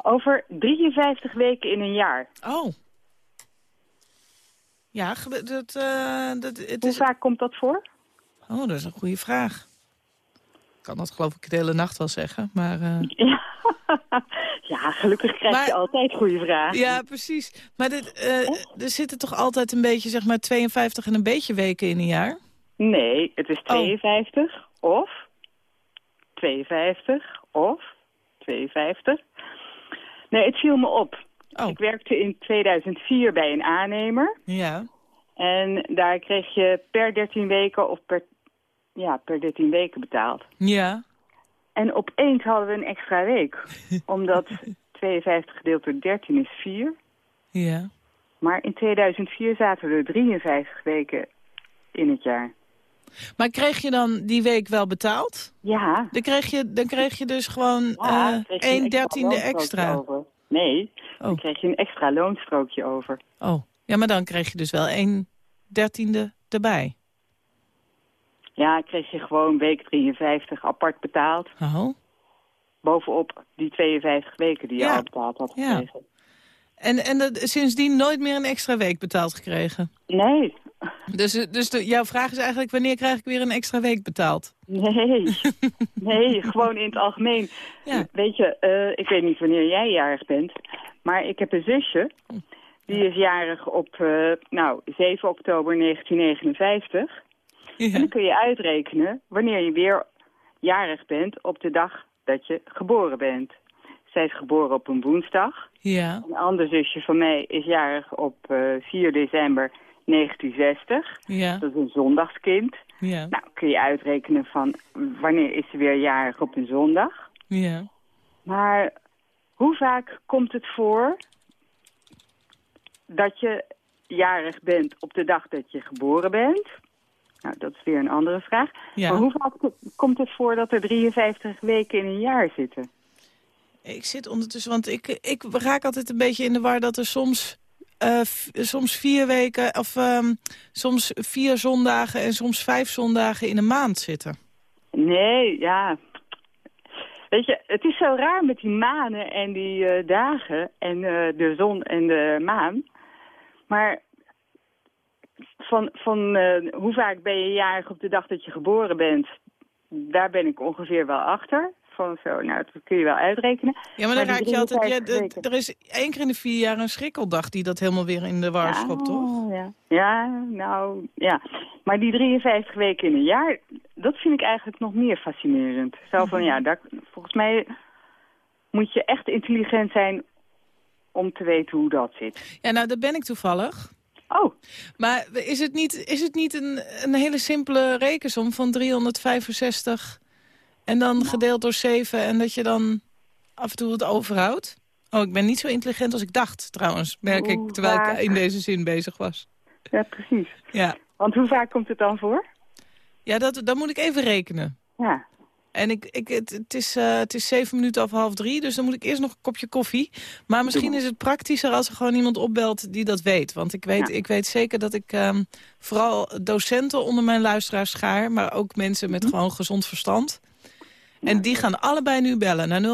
Over 53 weken in een jaar. Oh. Ja, dat, eh, dat, het Hoe is... vaak komt dat voor? Oh, dat is een goede vraag. Ik kan dat geloof ik de hele nacht wel zeggen, maar... eh, *laughs* Ja, ja gelukkig krijg Maar- je altijd goede vragen. Ja, precies. Maar dit, eh, er zitten toch altijd een beetje, zeg maar, 52 en een beetje weken in een jaar? Nee, het is Oh. 52 of 52 of 52. Nee, het viel me op. Oh. Ik werkte in 2004 bij een aannemer. Ja. En daar kreeg je per 13 weken of per, ja, per 13 weken betaald. Ja. En opeens hadden we een extra week. *laughs* omdat 52 gedeeld door 13 is 4. Ja. Maar in 2004 zaten er 53 weken in het jaar. Maar kreeg je dan die week wel betaald? Ja. Dan kreeg je, dan kreeg je dus gewoon Ja, eh kreeg je een een extra dertiende extra. Over. Nee, dan Oh. kreeg je een extra loonstrookje over. Oh, ja, maar dan kreeg je dus wel een dertiende erbij. Ja, kreeg je gewoon week 53 apart betaald. Oh. Bovenop die 52 weken die je Ja. al betaald had Ja. gekregen. En, en dat, sindsdien nooit meer een extra week betaald gekregen? Nee, Dus, dus de, jouw vraag is eigenlijk, wanneer krijg ik weer een extra week betaald? nee, *laughs* nee, gewoon in het algemeen. Ja. Weet je, eh, ik weet niet wanneer jij jarig bent, maar ik heb een zusje. Die is jarig op, eh, nou, 7 oktober 1959. En dan kun je uitrekenen wanneer je weer jarig bent op de dag dat je geboren bent. Zij is geboren op een woensdag. Ja. Een ander zusje van mij is jarig op eh, 4 december 1960. Ja. Dat is een zondagskind. Ja. Nou, kun je uitrekenen van wanneer is ze weer jarig op een zondag. Ja. Maar hoe vaak komt het voor dat je jarig bent op de dag dat je geboren bent? Nou, dat is weer een andere vraag. Ja. Maar hoe vaak komt het voor dat er 53 weken in een jaar zitten? Ik zit ondertussen, want ik, ik raak altijd een beetje in de war dat er soms, eh, soms vier weken, of ehm, soms vier zondagen en soms vijf zondagen in een maand zitten. Nee, ja. Weet je, het is zo raar met die manen en die eh, dagen en eh, de zon en de maan. Maar van, van hoe vaak ben je jarig op de dag dat je geboren bent, daar ben ik ongeveer wel achter. Van zo, nou, dat kun je wel uitrekenen. Ja, maar dan raak je altijd... Ja, 53 d- weken. er is één keer in de vier jaar een schrikkeldag die dat helemaal weer in de war schopt, toch? Ja. ja, nou, ja. Maar die 53 weken in een jaar, dat vind ik eigenlijk nog meer fascinerend. Zo van, Mhm. ja, daar, volgens mij moet je echt intelligent zijn om te weten hoe dat zit. Ja, nou, dat ben ik toevallig. Oh, Maar is het niet, is het niet een, een hele simpele rekensom van 365 en dan gedeeld door 7 en dat je dan af en toe het overhoudt? Oh, ik ben niet zo intelligent als ik dacht, trouwens, merk ik, terwijl ik in deze zin bezig was. ja, precies. Ja, Want hoe vaak komt het dan voor? ja dat, dan moet ik even rekenen. Ja, En ik, ik, het, het, is, eh, het is zeven minuten over half drie, dus dan moet ik eerst nog een kopje koffie. Maar misschien is het praktischer als er gewoon iemand opbelt die dat weet. Want ik weet, Ja. ik weet zeker dat ik ehm, vooral docenten onder mijn luisteraars schaar... maar ook mensen met gewoon gezond verstand. En die gaan allebei nu bellen naar 0800-1121.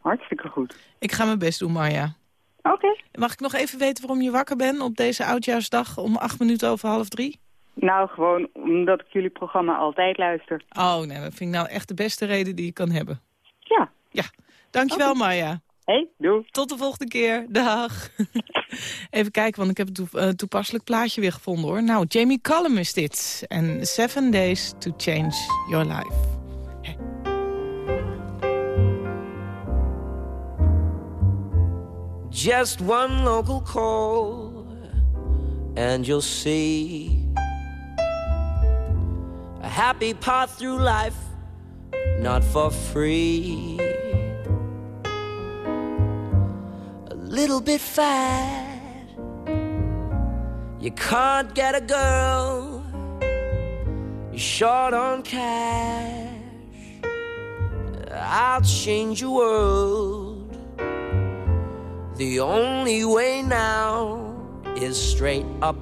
hartstikke goed. Ik ga mijn best doen, Marja. Oké. Mag ik nog even weten waarom je wakker bent op deze oudjaarsdag om acht minuten over half drie? Nou, gewoon omdat ik jullie programma altijd luister. Oh, nee, dat vind ik nou echt de beste reden die je kan hebben. Ja. Ja, dankjewel Marja. Hé, hey, doei. Tot de volgende keer. Dag. *laughs* Even kijken, want ik heb een eh, toepasselijk plaatje weer gevonden hoor. Nou, Jamie Cullum is dit. En Seven Days to Change Your Life. Just one local call, and you'll see a happy path through life, not for free. A little bit fat, you can't get a girl, you're short on cash. I'll change your world. The only way now is straight up.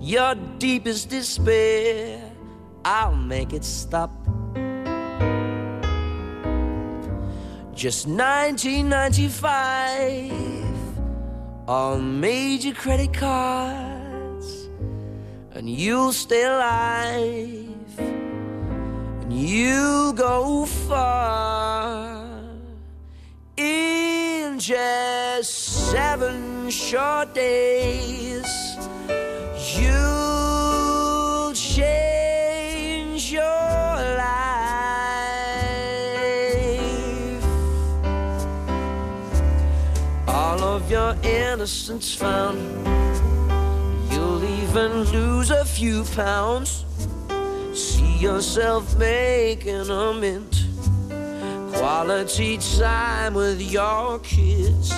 Your deepest despair, I'll make it stop. Just 1995 on major credit cards, and you'll stay alive, and you'll go far just seven short days, you'll change your life. All of your innocence found, you'll even lose a few pounds. See yourself making amends. Quality time with your kids.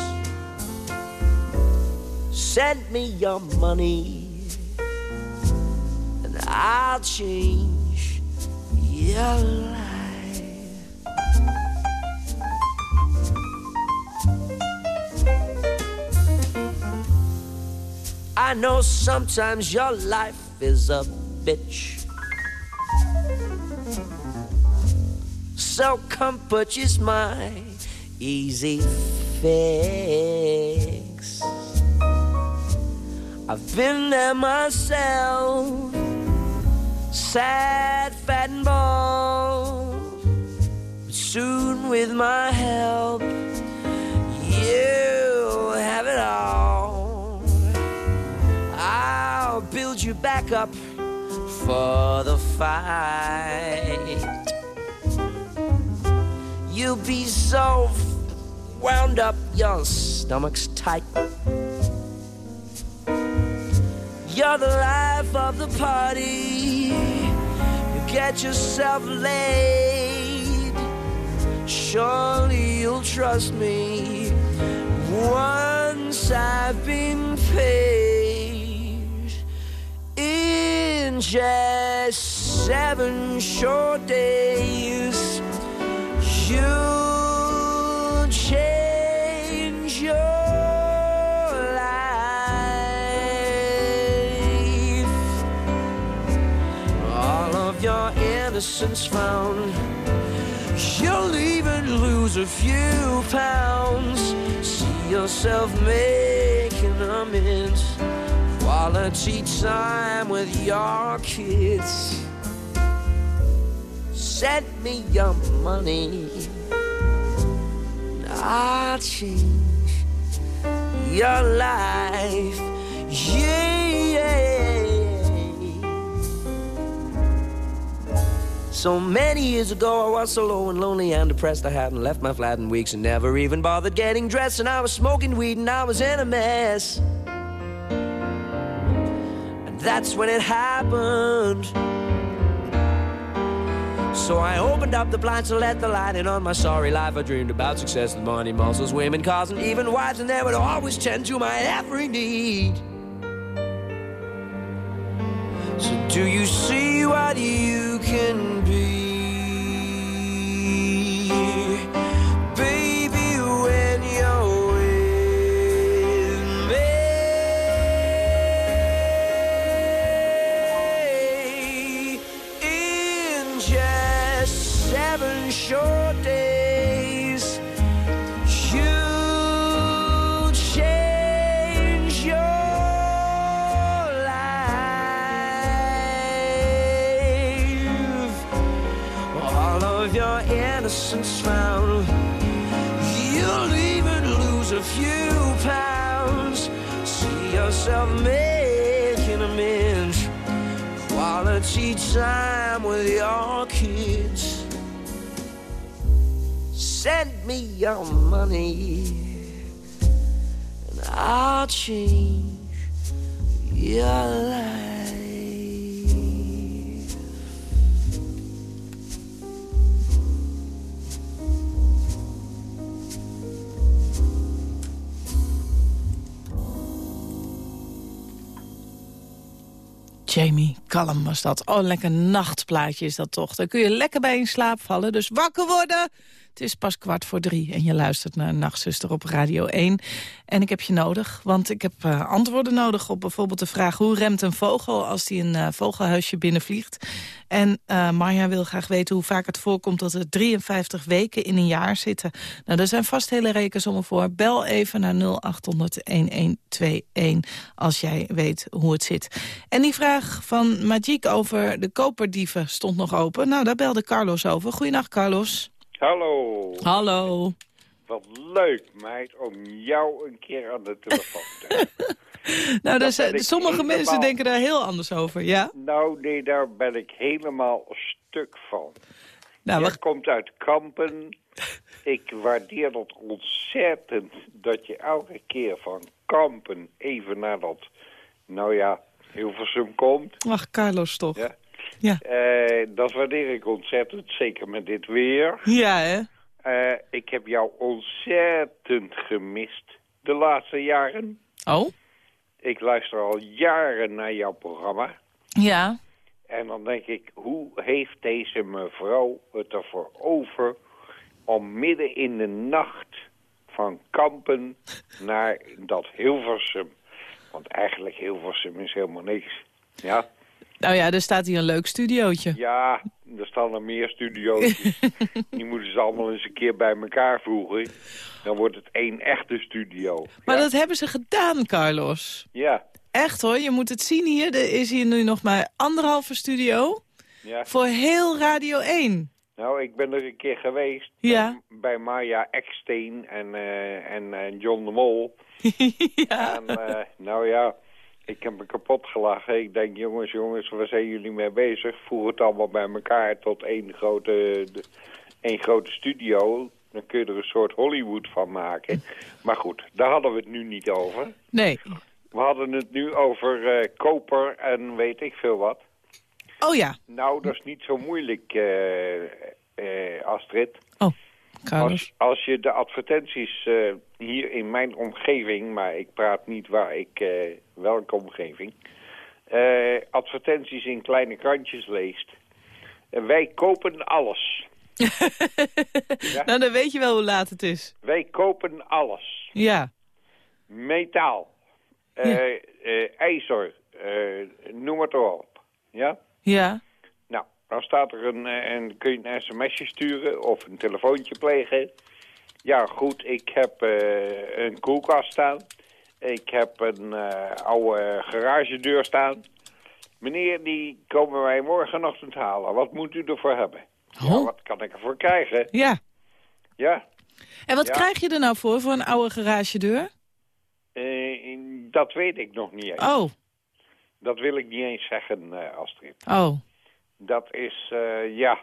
Send me your money, and I'll change your life. I know sometimes your life is a bitch. So come purchase my easy fix. I've been there myself, sad, fat, and bald. But soon, with my help, you'll have it all. I'll build you back up for the fight. You'll be so wound up, your stomach's tight. You're the life of the party. You get yourself laid. Surely you'll trust me once I've been paid. In just seven short days, you'll change your life. All of your innocence found. You'll even lose a few pounds. See yourself making amends. Quality time with your kids. Send me your money. I'll change your life. Yeah. So many years ago, I was so low and lonely and depressed. I hadn't left my flat in weeks and never even bothered getting dressed. And I was smoking weed and I was in a mess. And that's when it happened. So I opened up the blinds to let the light in on my sorry life. I dreamed about success and money, muscles, women, cars, and even wives, and they would always tend to my every need. So do you see what you can be? Yourself making amends. Quality time with your kids. Send me your money, and I'll change your life. Callum was dat. Oh, lekker nachtplaatje is dat toch. Dan kun je lekker bij in slaap vallen. Dus wakker worden. Het is pas kwart voor drie en je luistert naar Nachtzuster op Radio 1. En ik heb je nodig, want ik heb eh, antwoorden nodig op bijvoorbeeld de vraag... hoe remt een vogel als die een eh, vogelhuisje binnenvliegt? En eh Marja wil graag weten hoe vaak het voorkomt dat er 53 weken in een jaar zitten. Nou, er zijn vast hele rekensommen voor. Bel even naar 0800-1121 als jij weet hoe het zit. En die vraag van Magiek over de koperdieven stond nog open. Nou, daar belde Carlos over. Goedenacht, Carlos. Hallo. Hallo. Wat leuk, meid, om jou een keer aan de telefoon te hebben. *laughs* Nou, dus, sommige helemaal- mensen denken daar heel anders over, ja? Nou, nee, daar ben ik helemaal stuk van. Nou, Jij komt uit Kampen *laughs* Ik waardeer dat ontzettend dat je elke keer van kampen even naar dat, nou ja, Hilversum komt. Ach, Carlos toch. Ja. Ja. Eh, dat waardeer ik ontzettend, zeker met dit weer. Ja, hè? Eh, ik heb jou ontzettend gemist de laatste jaren. Oh? Ik luister al jaren naar jouw programma. Ja. En dan denk ik, hoe heeft deze mevrouw het ervoor over om midden in de nacht van Kampen naar dat Hilversum. Want eigenlijk Hilversum is helemaal niks. Ja, Nou ja, er staat hier een leuk studiootje. ja er staan er meer studio's. *laughs* Die moeten ze allemaal eens een keer bij elkaar voegen. Dan wordt het één echte studio. Maar ja. dat hebben ze gedaan, Carlos. Ja, Echt hoor, je moet het zien hier. Er is hier nu nog maar anderhalve studio ja. voor heel Radio 1. Nou, ik ben er een keer geweest. Ja. Bij, Maya Eckstein en, eh, en eh, John de Mol. *laughs* ja. En eh, nou ja, ik heb me kapot gelachen. Ik denk, jongens, jongens, waar zijn jullie mee bezig? Voeg het allemaal bij elkaar tot één grote, één grote studio. Dan kun je er een soort Hollywood van maken. *laughs* Maar goed, daar hadden we het nu niet over. Nee. We hadden het nu over eh, koper en weet ik veel wat. Oh ja, Nou, dat is niet zo moeilijk, eh, eh, Astrid. Als, als je de advertenties eh, hier in mijn omgeving, maar ik praat niet waar ik, eh, welke omgeving, eh, advertenties in kleine krantjes leest. En wij kopen alles. *laughs* Nou, dan weet je wel hoe laat het is. Wij kopen alles. Ja. Metaal, eh, ijzer, noem het op. Ja? Ja. Nou, dan staat er een, eh, en kun je een sms'je sturen of een telefoontje plegen. Ja, goed, ik heb eh, een koelkast staan. Ik heb een eh, oude garagedeur staan. Meneer, die komen wij morgenochtend halen. Wat moet u ervoor hebben? Ja, wat kan ik ervoor krijgen? Ja. Ja, En wat Ja. krijg je er nou voor, voor een oude garagedeur? eh, dat weet ik nog niet eens. Oh, Dat wil ik niet eens zeggen, Astrid. oh. Dat is, eh, ja...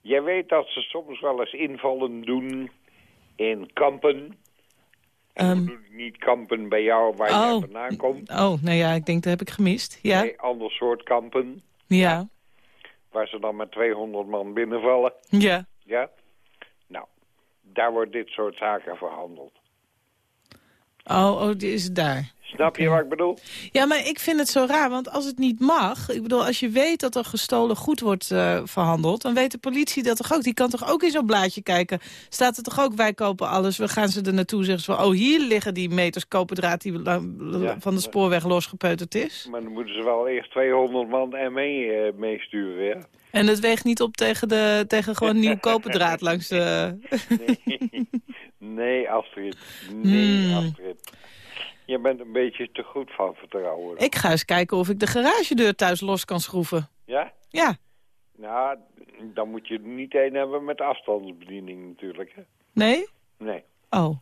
Jij weet dat ze soms wel eens invallen doen in kampen. Ik niet kampen bij jou waar Oh. je vandaan komt. Oh, nou ja, ik denk dat heb ik gemist. Ja. Nee, ander soort kampen. Ja. Waar ze dan met 200 man binnenvallen. Ja. Ja? Nou, daar wordt dit soort zaken verhandeld. Oh, oh, die is daar. Snap je wat ik bedoel? Ja, maar ik vind het zo raar, want als het niet mag... Ik bedoel, als je weet dat er gestolen goed wordt eh, verhandeld... dan weet de politie dat toch ook. Die kan toch ook in zo'n blaadje kijken. Staat er toch ook, wij kopen alles, we gaan ze er naartoe zeggen... ze van, oh, hier liggen die meters koperdraad die Ja. van de spoorweg losgepeuterd is. Maar dan moeten ze wel eerst 200 man ME eh, meesturen, ja? En het weegt niet op tegen, de, tegen gewoon nieuw koperdraad langs de... *laughs* Nee, nee Astrid. Nee, Hmm. Astrid. Je bent een beetje te goed van vertrouwen. Ik ga eens kijken of ik de garagedeur thuis los kan schroeven. Ja? Ja. Nou, dan moet je er niet een hebben met afstandsbediening natuurlijk. Hè? Nee? Nee. Oh.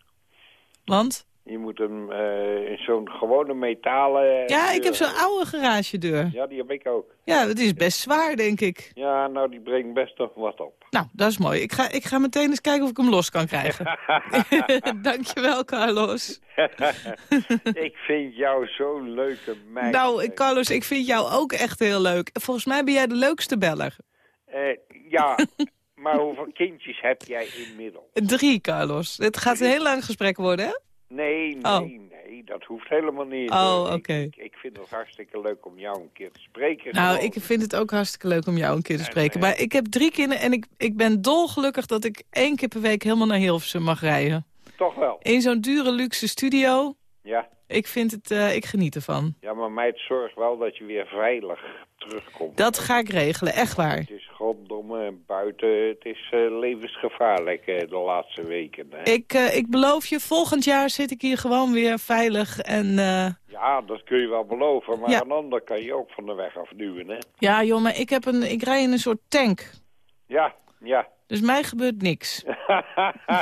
Want? Je moet hem eh, in zo'n gewone metalen... Ja, ik heb zo'n oude garagedeur. Ja, die heb ik ook. Ja, het is best zwaar, denk ik. Ja, nou, die brengt best nog wat op. Nou, dat is mooi. Ik ga, ik ga meteen eens kijken of ik hem los kan krijgen. *laughs* *laughs* Dankjewel, Carlos. *laughs* ik vind jou zo'n leuke meid. Nou, Carlos, ik vind jou ook echt heel leuk. Volgens mij ben jij de leukste beller. Eh, ja, maar hoeveel kindjes heb jij inmiddels? Drie, Carlos. Het gaat een heel lang gesprek worden, hè? Nee, nee, Oh. nee, dat hoeft helemaal niet. Oh, Ik- oké. Ik, ik vind het hartstikke leuk om jou een keer te spreken. Nou, gewoon. ik vind het ook hartstikke leuk om jou een keer te spreken. Maar ik heb drie kinderen en ik, ik ben dolgelukkig dat ik één keer per week helemaal naar Hilversum mag rijden. Toch wel. In zo'n dure luxe studio. Ja. Ik vind het, eh, ik geniet ervan. ja, maar meid, zorg wel dat je weer veilig terugkomt. Dat ga ik regelen, echt waar. Het is goddomme buiten, het is eh, levensgevaarlijk eh, de laatste weken. Hè. Ik, eh, ik beloof je, volgend jaar zit ik hier gewoon weer veilig. En Ja, dat kun je wel beloven, maar Ja. een ander kan je ook van de weg afduwen, hè. ja joh, maar ik, heb een, ik rij in een soort tank. Ja, ja. Dus mij gebeurt niks.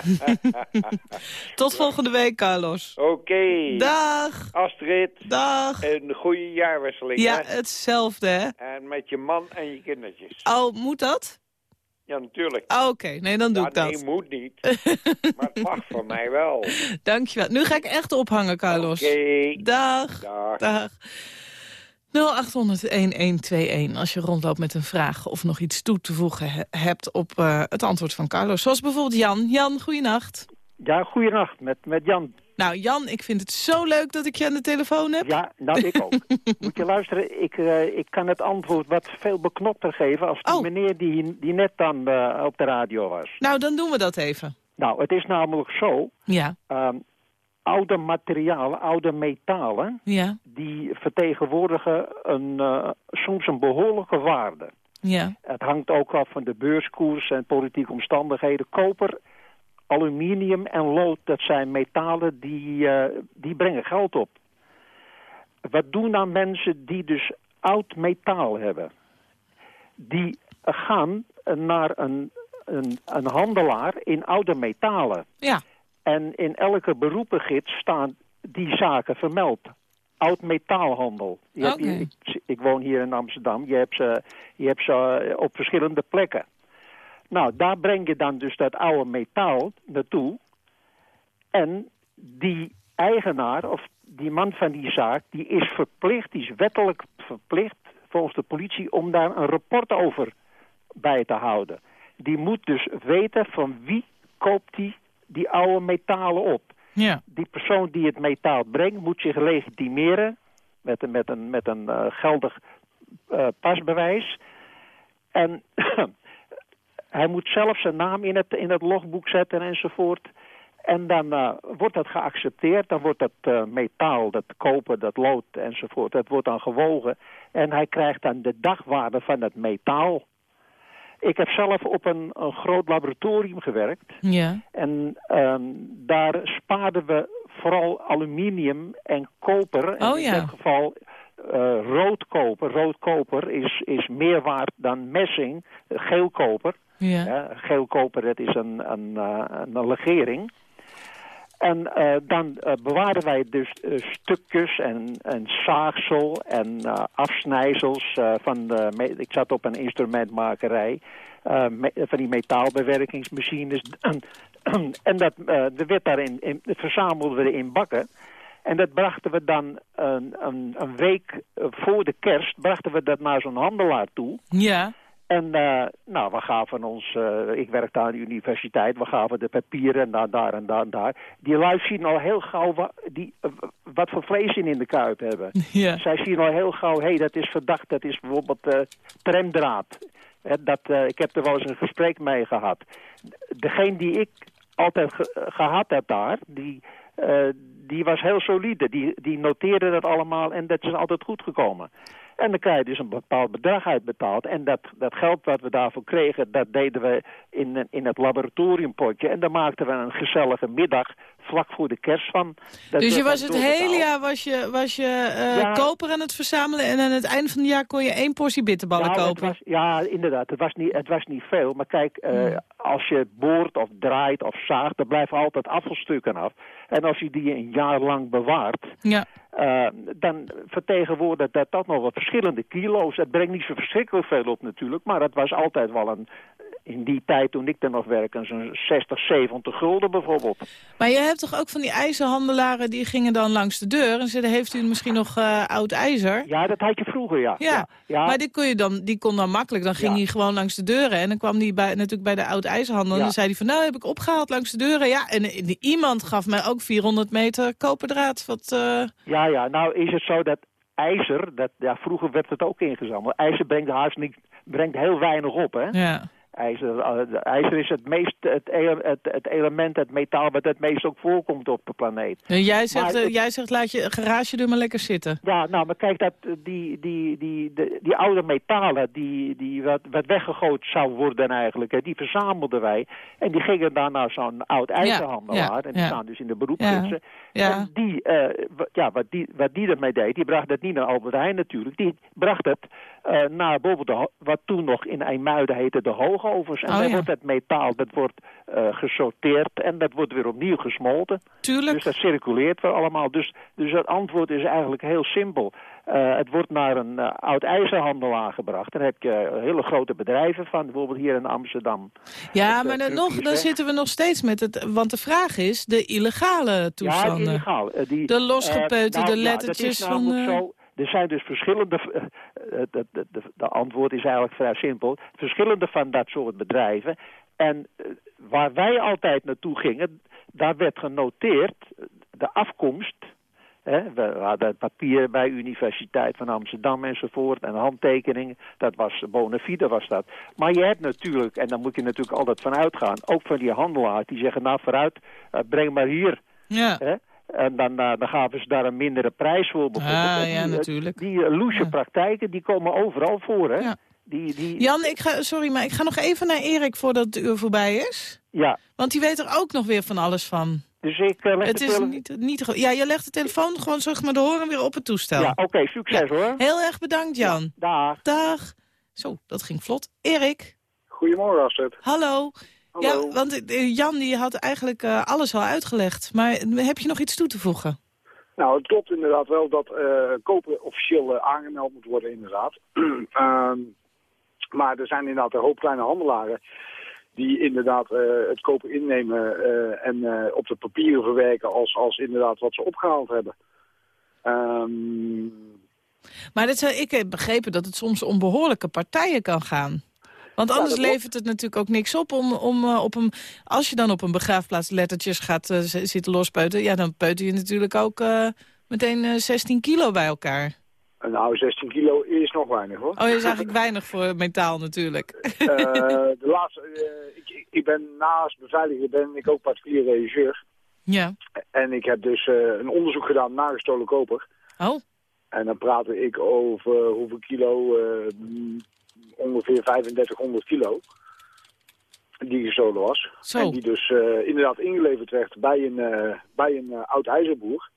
*laughs* Tot volgende week, Carlos. Oké. Dag. Astrid. Dag. Een goede jaarwisseling, Ja, hè. hetzelfde, hè? En met je man en je kindertjes. Oh, moet dat? Ja, natuurlijk. Ah, Oké, nee, dan doe ja, ik dat. Nee, moet niet. *laughs* maar het mag van mij wel. Dankjewel. Nu ga ik echt ophangen, Carlos. Oké. Dag. Dag. Dag. 0800-1121 als je rondloopt met een vraag of nog iets toe te voegen he- hebt op eh, het antwoord van Carlos. Zoals bijvoorbeeld Jan. Jan, goeienacht. Ja, goeienacht, met, met Jan. Nou Jan, ik vind het zo leuk dat ik je aan de telefoon heb. Ja, nou ik ook. *laughs* Moet je luisteren, ik, eh, ik kan het antwoord wat veel beknopter geven... als die Oh. meneer die, die net dan eh, op de radio was. Nou, dan doen we dat even. Nou, het is namelijk zo... Ja, ehm, oude materialen, oude metalen... ja, die vertegenwoordigen een, eh, soms een behoorlijke waarde. ja. Het hangt ook af van de beurskoers en politieke omstandigheden. Koper, aluminium en lood, dat zijn metalen die, eh, die brengen geld op. Wat doen dan mensen die dus oud metaal hebben? Die gaan naar een, een, een handelaar in oude metalen. Ja, En in elke beroepengids staan die zaken vermeld. Oud metaalhandel. Je hebt ik, ik woon hier in Amsterdam. Je hebt ze, je hebt ze eh, op verschillende plekken. Nou, daar breng je dan dus dat oude metaal naartoe. En die eigenaar, of die man van die zaak, die is verplicht, die is wettelijk verplicht volgens de politie om daar een rapport over bij te houden. Die moet dus weten van wie koopt die die oude metalen op. ja. Die persoon die het metaal brengt moet zich legitimeren met een, met een, met een eh, geldig eh, pasbewijs. En *clears throat* hij moet zelf zijn naam in het, in het logboek zetten enzovoort. En dan eh, wordt dat geaccepteerd. Dan wordt dat metaal, dat koper, dat lood enzovoort, dat wordt dan gewogen. En hij krijgt dan de dagwaarde van het metaal. Ik heb zelf op een, een groot laboratorium gewerkt. Ja, En ehm, daar spaarden we vooral aluminium en koper. En Oh, in ja. dit geval eh roodkoper. Roodkoper is, is meer waard dan messing, eh, geelkoper. ja. Ja, geelkoper dat is een, een, eh, een legering. En eh, dan eh, bewaren wij dus eh, stukjes en, en zaagsel en afsnijzels van de... Ik zat op een instrumentmakerij me- van die metaalbewerkingsmachines. en *clears throat* dat, er werd daarin, in, verzamelden we in bakken. En dat brachten we dan een, een, een week voor de kerst... brachten we dat naar zo'n handelaar toe... ja. En eh, nou, we gaven ons, eh, ik werkte aan de universiteit, we gaven de papieren daar, daar en daar en daar. Die lui zien al heel gauw wa die, eh, wat voor vlees in de kuip hebben. *laughs* Ja. Zij zien al heel gauw, hé, hey, dat is verdacht, dat is bijvoorbeeld tramdraad. Hè, dat, ik heb er wel eens een gesprek mee gehad. Degene die ik altijd ge- gehad heb daar, die, die was heel solide. Die, die noteerde dat allemaal en dat is altijd goed gekomen. En dan krijg je dus een bepaald bedrag uitbetaald. En dat, dat geld wat we daarvoor kregen, dat deden we in, in het laboratoriumpotje. En daar maakten we een gezellige middag vlak voor de kerst van. Dat Dus je was het hele jaar was je, was je eh, Ja. koper aan het verzamelen... en aan het eind van het jaar kon je één portie bitterballen Nou, het kopen. was- ja, inderdaad. Het was niet, het was niet veel. Maar kijk, eh, als je boort of draait of zaagt, dan blijven altijd afvalstukken af. En als je die een jaar lang bewaart, Ja. eh, dan vertegenwoordigt dat dat nog wel verschillende kilo's. Het brengt niet zo verschrikkelijk veel op natuurlijk, maar het was altijd wel een... In die tijd toen ik er nog werkte, zo'n 60, 70 gulden bijvoorbeeld. Maar je hebt toch ook van die ijzerhandelaren... die gingen dan langs de deur en zeiden... heeft u misschien nog eh, oud ijzer? Ja, dat had je vroeger, ja. Ja, ja. maar die kon, je dan, die kon dan makkelijk. Dan ging hij gewoon langs de deuren. En dan kwam hij bij, natuurlijk bij de oud ijzerhandel. En dan zei hij van, nou heb ik opgehaald langs de deuren. Ja, en eh, iemand gaf mij ook 400 meter koperdraad. Wat, eh, Ja, ja. Nou is het zo dat ijzer, dat, ja, vroeger werd het ook ingezameld. IJzer brengt haast niet, brengt heel weinig op, hè. ja. IJzer, eh, ijzer is het, meest, het, ele- het, het element, het metaal wat het meest ook voorkomt op de planeet. En jij zegt, Maar eh, jij zegt laat je garage er maar lekker zitten. Ja, nou, maar kijk, dat, die, die, die, de- die oude metalen, die, die wat, wat weggegooid zou worden eigenlijk, hè, die verzamelden wij. En die gingen dan naar zo'n oud ijzerhandelaar. ja, en die ja. staan dus in de beroepsgidsen. En die, eh, ja, wat die, wat die ermee deed, die bracht het niet naar Albert Heijn natuurlijk. Die bracht het naar bijvoorbeeld de, wat toen nog in IJmuiden heette de En Oh, dan ja. wordt het metaal dat wordt eh, gesorteerd en dat wordt weer opnieuw gesmolten. Tuurlijk. Dus dat circuleert weer allemaal. Dus, dus het antwoord is eigenlijk heel simpel. Eh, het wordt naar een eh, oud ijzerhandelaar gebracht. Daar heb je hele grote bedrijven van, bijvoorbeeld hier in Amsterdam. Ja, maar dan, nog, dan zitten we nog steeds met het... Want de vraag is, de illegale Ja, toestanden. die illegaal. Die, De losgepeuterde nou, ja, lettertjes dat is van... zo. Er zijn dus verschillende... eh, eh, de, de, de, de antwoord is eigenlijk vrij simpel. Verschillende van dat soort bedrijven. En eh, waar wij altijd naartoe gingen, daar werd genoteerd de afkomst... Hè, we hadden papier bij Universiteit van Amsterdam enzovoort en handtekeningen. Dat was bona fide was dat. Maar je hebt natuurlijk, en daar moet je natuurlijk altijd van uitgaan, ook van die handelaars die zeggen, nou vooruit, breng maar hier. Ja. Hè? En dan, eh, dan gaven ze daar een mindere prijs voor bijvoorbeeld. Ah, En ja, die, eh, natuurlijk. Die eh, loesje praktijken, die komen overal voor, hè? Ja. Die, die, Jan, ik ga, sorry, maar ik ga nog even naar Erik voordat het uur voorbij is. ja. Want die weet er ook nog weer van alles van. Dus ik leg Het de is niet, niet... Ja, je legt de telefoon gewoon zeg maar de horen weer op het toestel. Ja, oké, succes hoor. Heel erg bedankt, Jan. Dag. Dag. Zo, dat ging vlot. Erik, Goedemorgen, Astrid. hallo. Hallo. Ja, want eh, Jan die had eigenlijk eh, alles al uitgelegd. Maar heb je nog iets toe te voegen? Nou, het klopt inderdaad wel dat eh, kopen officieel eh, aangemeld moet worden, inderdaad. *clears throat* Ehm, maar er zijn inderdaad een hoop kleine handelaren die inderdaad eh, het kopen innemen eh, en eh, op de papieren verwerken als, als inderdaad wat ze opgehaald hebben. Ehm, Maar zijn- ik heb begrepen dat het soms om behoorlijke partijen kan gaan. Want anders levert het natuurlijk ook niks op om, om eh, op een... Als je dan op een begraafplaats lettertjes gaat eh, zitten lospeuten... ja, dan peuter je natuurlijk ook eh, meteen eh, 16 kilo bij elkaar. nou, 16 kilo is nog weinig hoor. Oh, dat is eigenlijk weinig voor metaal natuurlijk. De laatste, ik, ik- ben naast beveiliger ben ik ook particulier regisseur. ja. En ik heb dus een onderzoek gedaan naar gestolen koper. Oh, En dan praat ik over hoeveel kilo, ongeveer 3500 kilo, die gestolen was. Zo. En die dus eh, inderdaad ingeleverd werd bij een, eh, bij een eh, oud ijzerboer.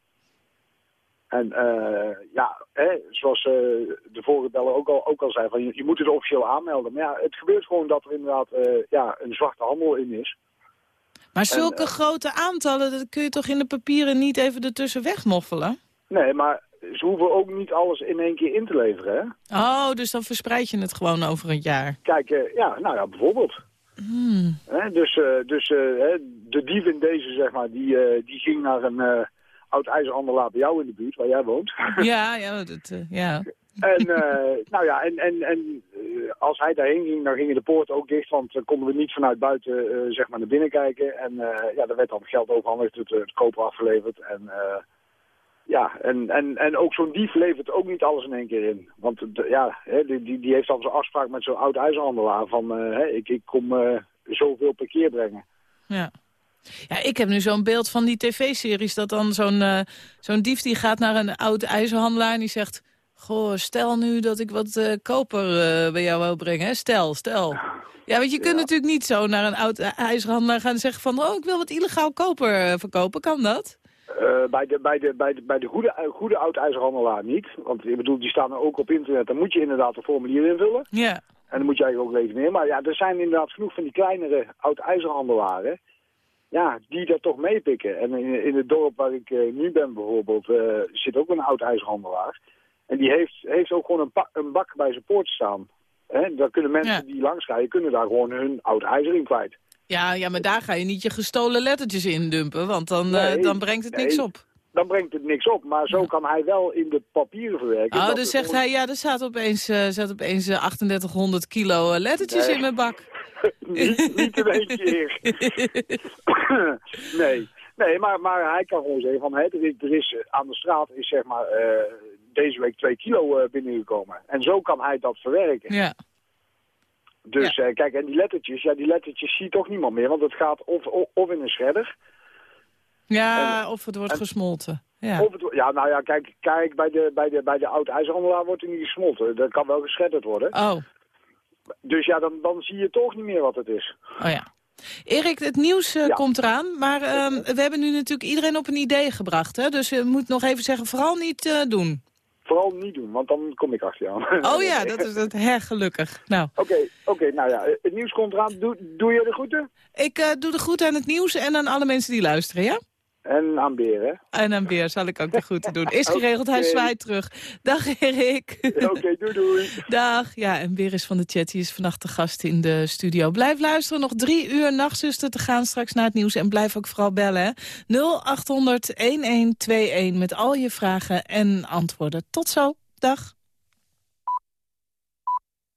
En ja, hè, zoals de vorige beller ook al, ook al zei, van, je, je moet het officieel aanmelden. Maar ja, het gebeurt gewoon dat er inderdaad ja, een zwarte handel in is. maar zulke grote aantallen... dat kun je toch in de papieren niet even ertussen wegmoffelen? Nee, maar ze hoeven ook niet alles in één keer in te leveren. Hè? Oh, dus dan verspreid je het gewoon over het jaar. Kijk, eh, ja, nou ja, bijvoorbeeld. Hmm. Hè, dus eh, dus eh, de dief in deze, zeg maar, die, die ging naar een oud ijzerhandelaar bij jou in de buurt, waar jij woont. *laughs* Ja, ja, dat, ja. en nou ja, en, en, en als hij daarheen ging, dan gingen de poorten ook dicht, want dan konden we niet vanuit buiten zeg maar naar binnen kijken. En ja, daar werd dan geld overhandigd, het, het koper afgeleverd. En eh, ja, en, en, en ook zo'n dief levert ook niet alles in één keer in. Want ja, hè, die, die, die heeft dan zo'n afspraak met zo'n oud ijzerhandelaar van eh, hè, ik, ik kom eh, zoveel per keer brengen. Ja. Ja, ik heb nu zo'n beeld van die tv-series... dat dan zo'n eh, zo'n dief die gaat naar een oud ijzerhandelaar... en die zegt... Goh, stel nu dat ik wat koper bij jou wil brengen. Hè? Stel, stel. Ja, want je kunt natuurlijk niet zo naar een oud ijzerhandelaar gaan zeggen van... oh, ik wil wat illegaal koper verkopen. Kan dat? Eh, bij de, bij de, bij de, bij de goede, eh, goede oud-ijzerhandelaar niet. Want ik bedoel, die staan er ook op internet. Dan moet je inderdaad een formulier invullen. Ja. En dan moet je eigenlijk ook legitimeren. Maar ja, er zijn inderdaad genoeg van die kleinere oud-ijzerhandelaren. Ja, die dat toch meepikken. En in, in het dorp waar ik eh, nu ben bijvoorbeeld, zit ook een oud-ijzerhandelaar. En die heeft, heeft ook gewoon een, een bak bij zijn poort staan. Hè? Daar kunnen mensen die langs rijden, kunnen daar gewoon hun oud ijzer in kwijt. Ja, ja, maar daar ga je niet je gestolen lettertjes in dumpen... want dan, eh, dan brengt het niks nee. op. Dan brengt het niks op, maar zo kan hij wel in de papieren verwerken. Oh, dan er zegt gewoon- hij, ja, er staat opeens, zat opeens eh, 3800 kilo eh, lettertjes Nee. in mijn bak. *laughs* niet, niet in één keer. *laughs* nee, nee maar, maar hij kan gewoon zeggen van hè, er, is, er is aan de straat is zeg maar deze week twee kilo binnengekomen. En zo kan hij dat verwerken. Ja. Dus eh, kijk, en die lettertjes, ja die lettertjes ziet toch niemand meer. Want het gaat of, of, of in een shredder. Ja, of het wordt gesmolten. Ja. Of het, ja, nou ja, kijk, kijk bij de, bij de, bij de oud ijzerhandelaar wordt er niet gesmolten. Dat kan wel geschredderd worden. Oh, Dus ja, dan, dan zie je toch niet meer wat het is. oh ja. Erik, het nieuws eh, komt eraan, maar ehm, we hebben nu natuurlijk iedereen op een idee gebracht. Hè? Dus je moet nog even zeggen, vooral niet eh, doen. Vooral niet doen, want dan kom ik achter jou. *laughs* Oh ja, dat is het her gelukkig. Nou, Oké, oké, nou ja, het nieuws komt eraan. Doe, doe je de groeten? ik eh, doe de groeten aan het nieuws en aan alle mensen die luisteren, ja? En aan Beren. En aan Beer zal ik ook de groeten doen. Is geregeld, hij *laughs* zwaait terug. Dag Erik. Oké, doei doei. *laughs* Dag. Ja, en Beer is van de chat. Die is vannacht de gast in de studio. Blijf luisteren. Nog drie uur nachtzuster te gaan straks naar het nieuws. En blijf ook vooral bellen. hè. 0800 1121 met al je vragen en antwoorden. Tot zo. Dag.